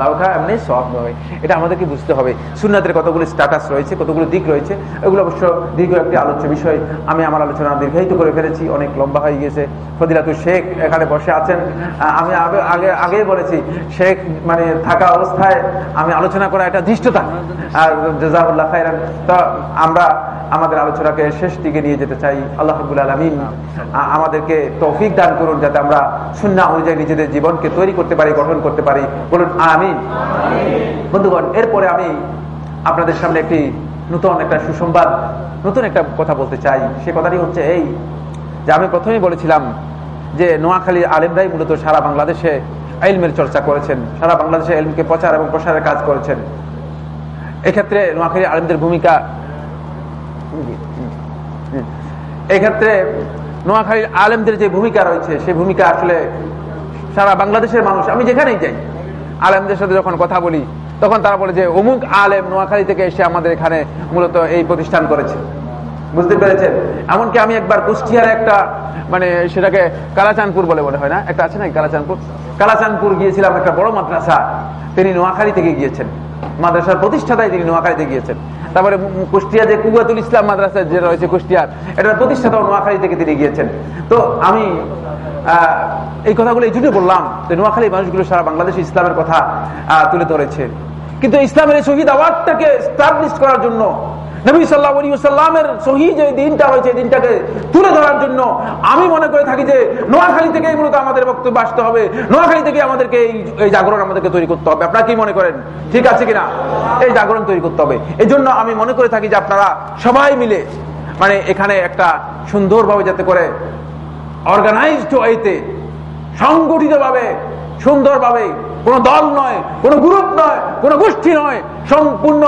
লাউ খাওয়া এমনি সব নয় এটা আমাদেরকে বুঝতে হবে। সুন্নাতের কতগুলো স্ট্যাটাস রয়েছে, কতগুলো দিক রয়েছে, এগুলো অবশ্য দীর্ঘ একটি আলোচ্য বিষয়। আমি আমার আলোচনা দীর্ঘায়িত করে ফেলেছি, অনেক লম্বা হয়ে গিয়েছে। ফদিলাতুর শেখ এখানে বসে আছেন। আমি আগে আগে বলেছি, শেখ মানে থাকা অবস্থায় আমি আলোচনা করা একটা ধৃষ্টতা। আর জাজাউল্লাহ খাইরান তা আমরা আমাদের আলোচনাকে শেষ দিকে নিয়ে যেতে চাই। আল্লাহ হাবুল আলমিন আমাদেরকে তৌফিক দান করুন যাতে আমরা শূন্য অনুযায়ী নিজেদের জীবনকে তৈরি করতে পারি, গঠন করতে পারি। বলুন আমিন। বন্ধুগণ, এরপরে আমি আপনাদের সামনে একটি নতুন একটা সুসংবাদ, নতুন একটা কথা বলতে চাই। সে কথাটি হচ্ছে এই, যে আমি প্রথমেই বলেছিলাম যে নোয়াখালীর আলেমরাই মূলত সারা বাংলাদেশে এলমের চর্চা করেছেন, সারা বাংলাদেশে এলমকে প্রচার এবং প্রসারের কাজ করেছেন। এক্ষেত্রে নোয়াখালী আলেমদের ভূমিকা, এক্ষেত্রে নোয়াখালীর আলেমদের যে ভূমিকা রয়েছে, সেই ভূমিকা আসলে সারা বাংলাদেশের মানুষ, আমি যেখানেই যাই আলেমদের সাথে যখন কথা বলি, তখন তারা বলে যে, অমুক আলেম নোয়াখালী থেকে এসে আমাদের এখানে মূলত এই প্রতিষ্ঠান করেছে। বুঝতে পেরেছেন? এমনকি আমি একবার কুষ্টিয়ার একটা মানে সেটাকে কালাচানপুর বলে মনে হয় না? একটা আছে না কালাচানপুর কালাচানপুর গিয়েছিলাম একটা বড় মাদ্রাসা। তিনি নোয়াখালী থেকে গিয়েছেন। মাদ্রাসার প্রতিষ্ঠাতায় তিনি নোয়াখালীতে গিয়েছেন। তারপরে কুষ্টিয়া যে কুয়াতুল ইসলাম মাদ্রাসা যে রয়েছে কুষ্টিয়ার, এটার প্রতিষ্ঠাতা নোয়াখালী থেকে তিনি গিয়েছেন। তো আমি এই কথাগুলো এই জন্য বললাম যে নোয়াখালী মানুষগুলো সারা বাংলাদেশ ইসলামের কথা তুলে ধরেছে। কিন্তু ইসলামের শহীদ আওয়াজটাকে স্টাবলিশ করার জন্য যে দিনটা হয়েছে দিনটাকে তুলে ধরার জন্য আমি মনে করে থাকি যে মূলত আমাদের বক্তব্য আসতে হবে। থেকে আমাদেরকে এই জাগরণ আমাদেরকে তৈরি করতে হবে। আপনারা কি মনে করেন? ঠিক আছে কিনা? এই জাগরণ তৈরি করতে হবে। এই জন্য আমি মনে করে থাকি যে আপনারা সবাই মিলে মানে এখানে একটা সুন্দরভাবে যাতে করে অর্গানাইজড ওয়েতে সংগঠিতভাবে, সুন্দরভাবে কোনো দল নয়, কোনো গ্রুপ নয়, কোনো গোষ্ঠী নয়, সম্পূর্ণ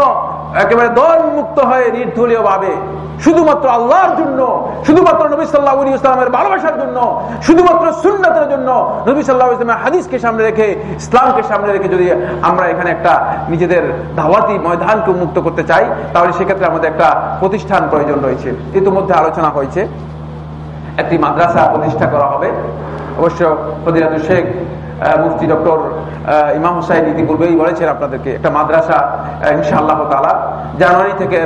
একেবারে দল মুক্ত হয়ে নির্দলীয় ভাবে শুধুমাত্র আল্লাহর জন্য, শুধুমাত্র নবী সাল্লাহ ইসলামের ভালোবাসার জন্য, শুধুমাত্র সুন্নতের জন্য নবী সাল্লাহ ইসলামের হাদিসকে সামনে রেখে, ইসলামকে সামনে রেখে যদি আমরা এখানে একটা নিজেদের ধাওয়াতি ময়দানকে মুক্ত করতে চাই, তাহলে সেক্ষেত্রে আমাদের একটা প্রতিষ্ঠান প্রয়োজন রয়েছে। ইতিমধ্যে আলোচনা হয়েছে। একটি মাদ্রাসা প্রতিষ্ঠা করা হবে। অবশ্য ফদিরাত শেখ মুফতি ডক্টর ইমাম হুসাইন ইতিপূর্বেই বলেছেন আপনাদেরকে, একটা মাদ্রাসা ইনশাআল্লাহ তালা জানুয়ারি থেকে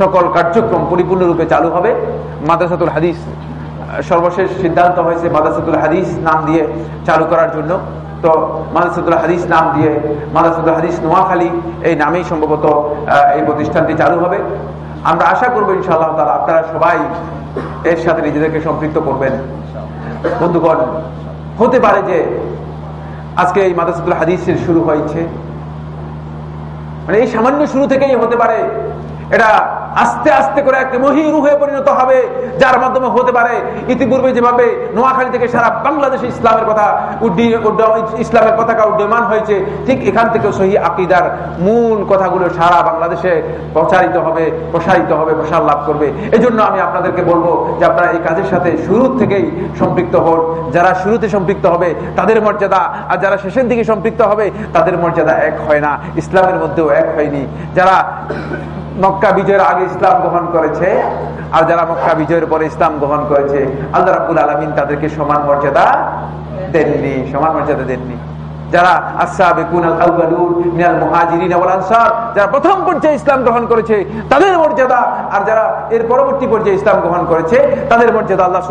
সকল কার্যক্রম পরিপূর্ণরূপে চালু হবে। মাদ্রাসাতুল হাদিস সর্বশেষ সিদ্ধান্ত হয়েছে মাদ্রাসাতুল হাদিস নাম দিয়ে চালু করার জন্য। তো মাদ্রাসাতুল হাদিস নাম দিয়ে মাদ্রাসাতুল হাদিস নোয়াখালী এই নামেই সম্ভবত এই প্রতিষ্ঠানটি চালু হবে। আমরা আশা করব ইনশাআল্লাহ তালা আপনারা সবাই এর সাথে নিজেদেরকে সম্পৃক্ত করবেন। বন্ধুগণ, হতে পারে যে আজকে এই মাদাসুল হাদিসের শুরু হয়েছে। মানে এই সামান্য শুরু থেকেই হতে পারে। এটা আস্তে আস্তে করে একটা মহিরুহে পরিণত হবে, যার মাধ্যমে হতে পারে ইতিপূর্বে যেভাবে নোয়াখালী থেকে সারা বাংলাদেশে ইসলামের কথা ইসলামের পতাকা উড্ডয়মান হয়েছে, ঠিক এখান থেকে সহি আকিদার মূল কথাগুলো সারা বাংলাদেশে প্রচারিত হবে, প্রসারিত হবে, প্রসার লাভ করবে। এজন্য আমি আপনাদেরকে বলব যে আপনারা এই কাজের সাথে শুরু থেকেই সম্পৃক্ত হন। যারা শুরুতে সম্পৃক্ত হবে, তাদের মর্যাদা, আর যারা শেষের দিকে সম্পৃক্ত হবে, তাদের মর্যাদা এক হয় না, ইসলামের মধ্যেও এক হয়নি। যারা মক্কা বিজয়ের আগে ইসলাম গ্রহণ করেছে, আর যারা মক্কা বিজয়ের পরে ইসলাম গ্রহণ করেছে, আল্লাহ রাবুল আলমিন তাদেরকে সমান মর্যাদা দেননি, সমান মর্যাদা দেননি। যারা যারা প্রথম পর্যায়ে ইসলাম গ্রহণ করেছে, তাদের মর্যাদা, আর যারা এর পরবর্তী পর্যায়ে ইসলাম গ্রহণ করেছে, তাদের মর্যাদা আল্লাহ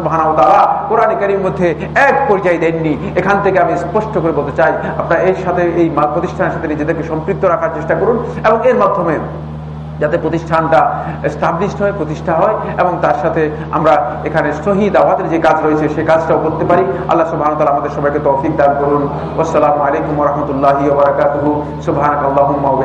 মধ্যে এক পর্যায়ে দেননি। এখান থেকে আমি স্পষ্ট করে বলতে চাই, আপনারা এর সাথে, এই প্রতিষ্ঠানের সাথে নিজেদেরকে সম্পৃক্ত রাখার চেষ্টা করুন, এবং এর মাধ্যমে যাতে প্রতিষ্ঠানটা স্টাবলিশ হয়, প্রতিষ্ঠা হয়, এবং তার সাথে আমরা এখানে শহীদ আওয়াতের যে কাজ রয়েছে, সে কাজটাও করতে পারি। আল্লাহ সুবাহ আমাদের সবাইকে তৌফিক দান করুন। আসসালামু আলাইকুম রহমতুল্লাহ ওবরাকাতুহু সুবহানাক আল্লাহুম্মা ওয়া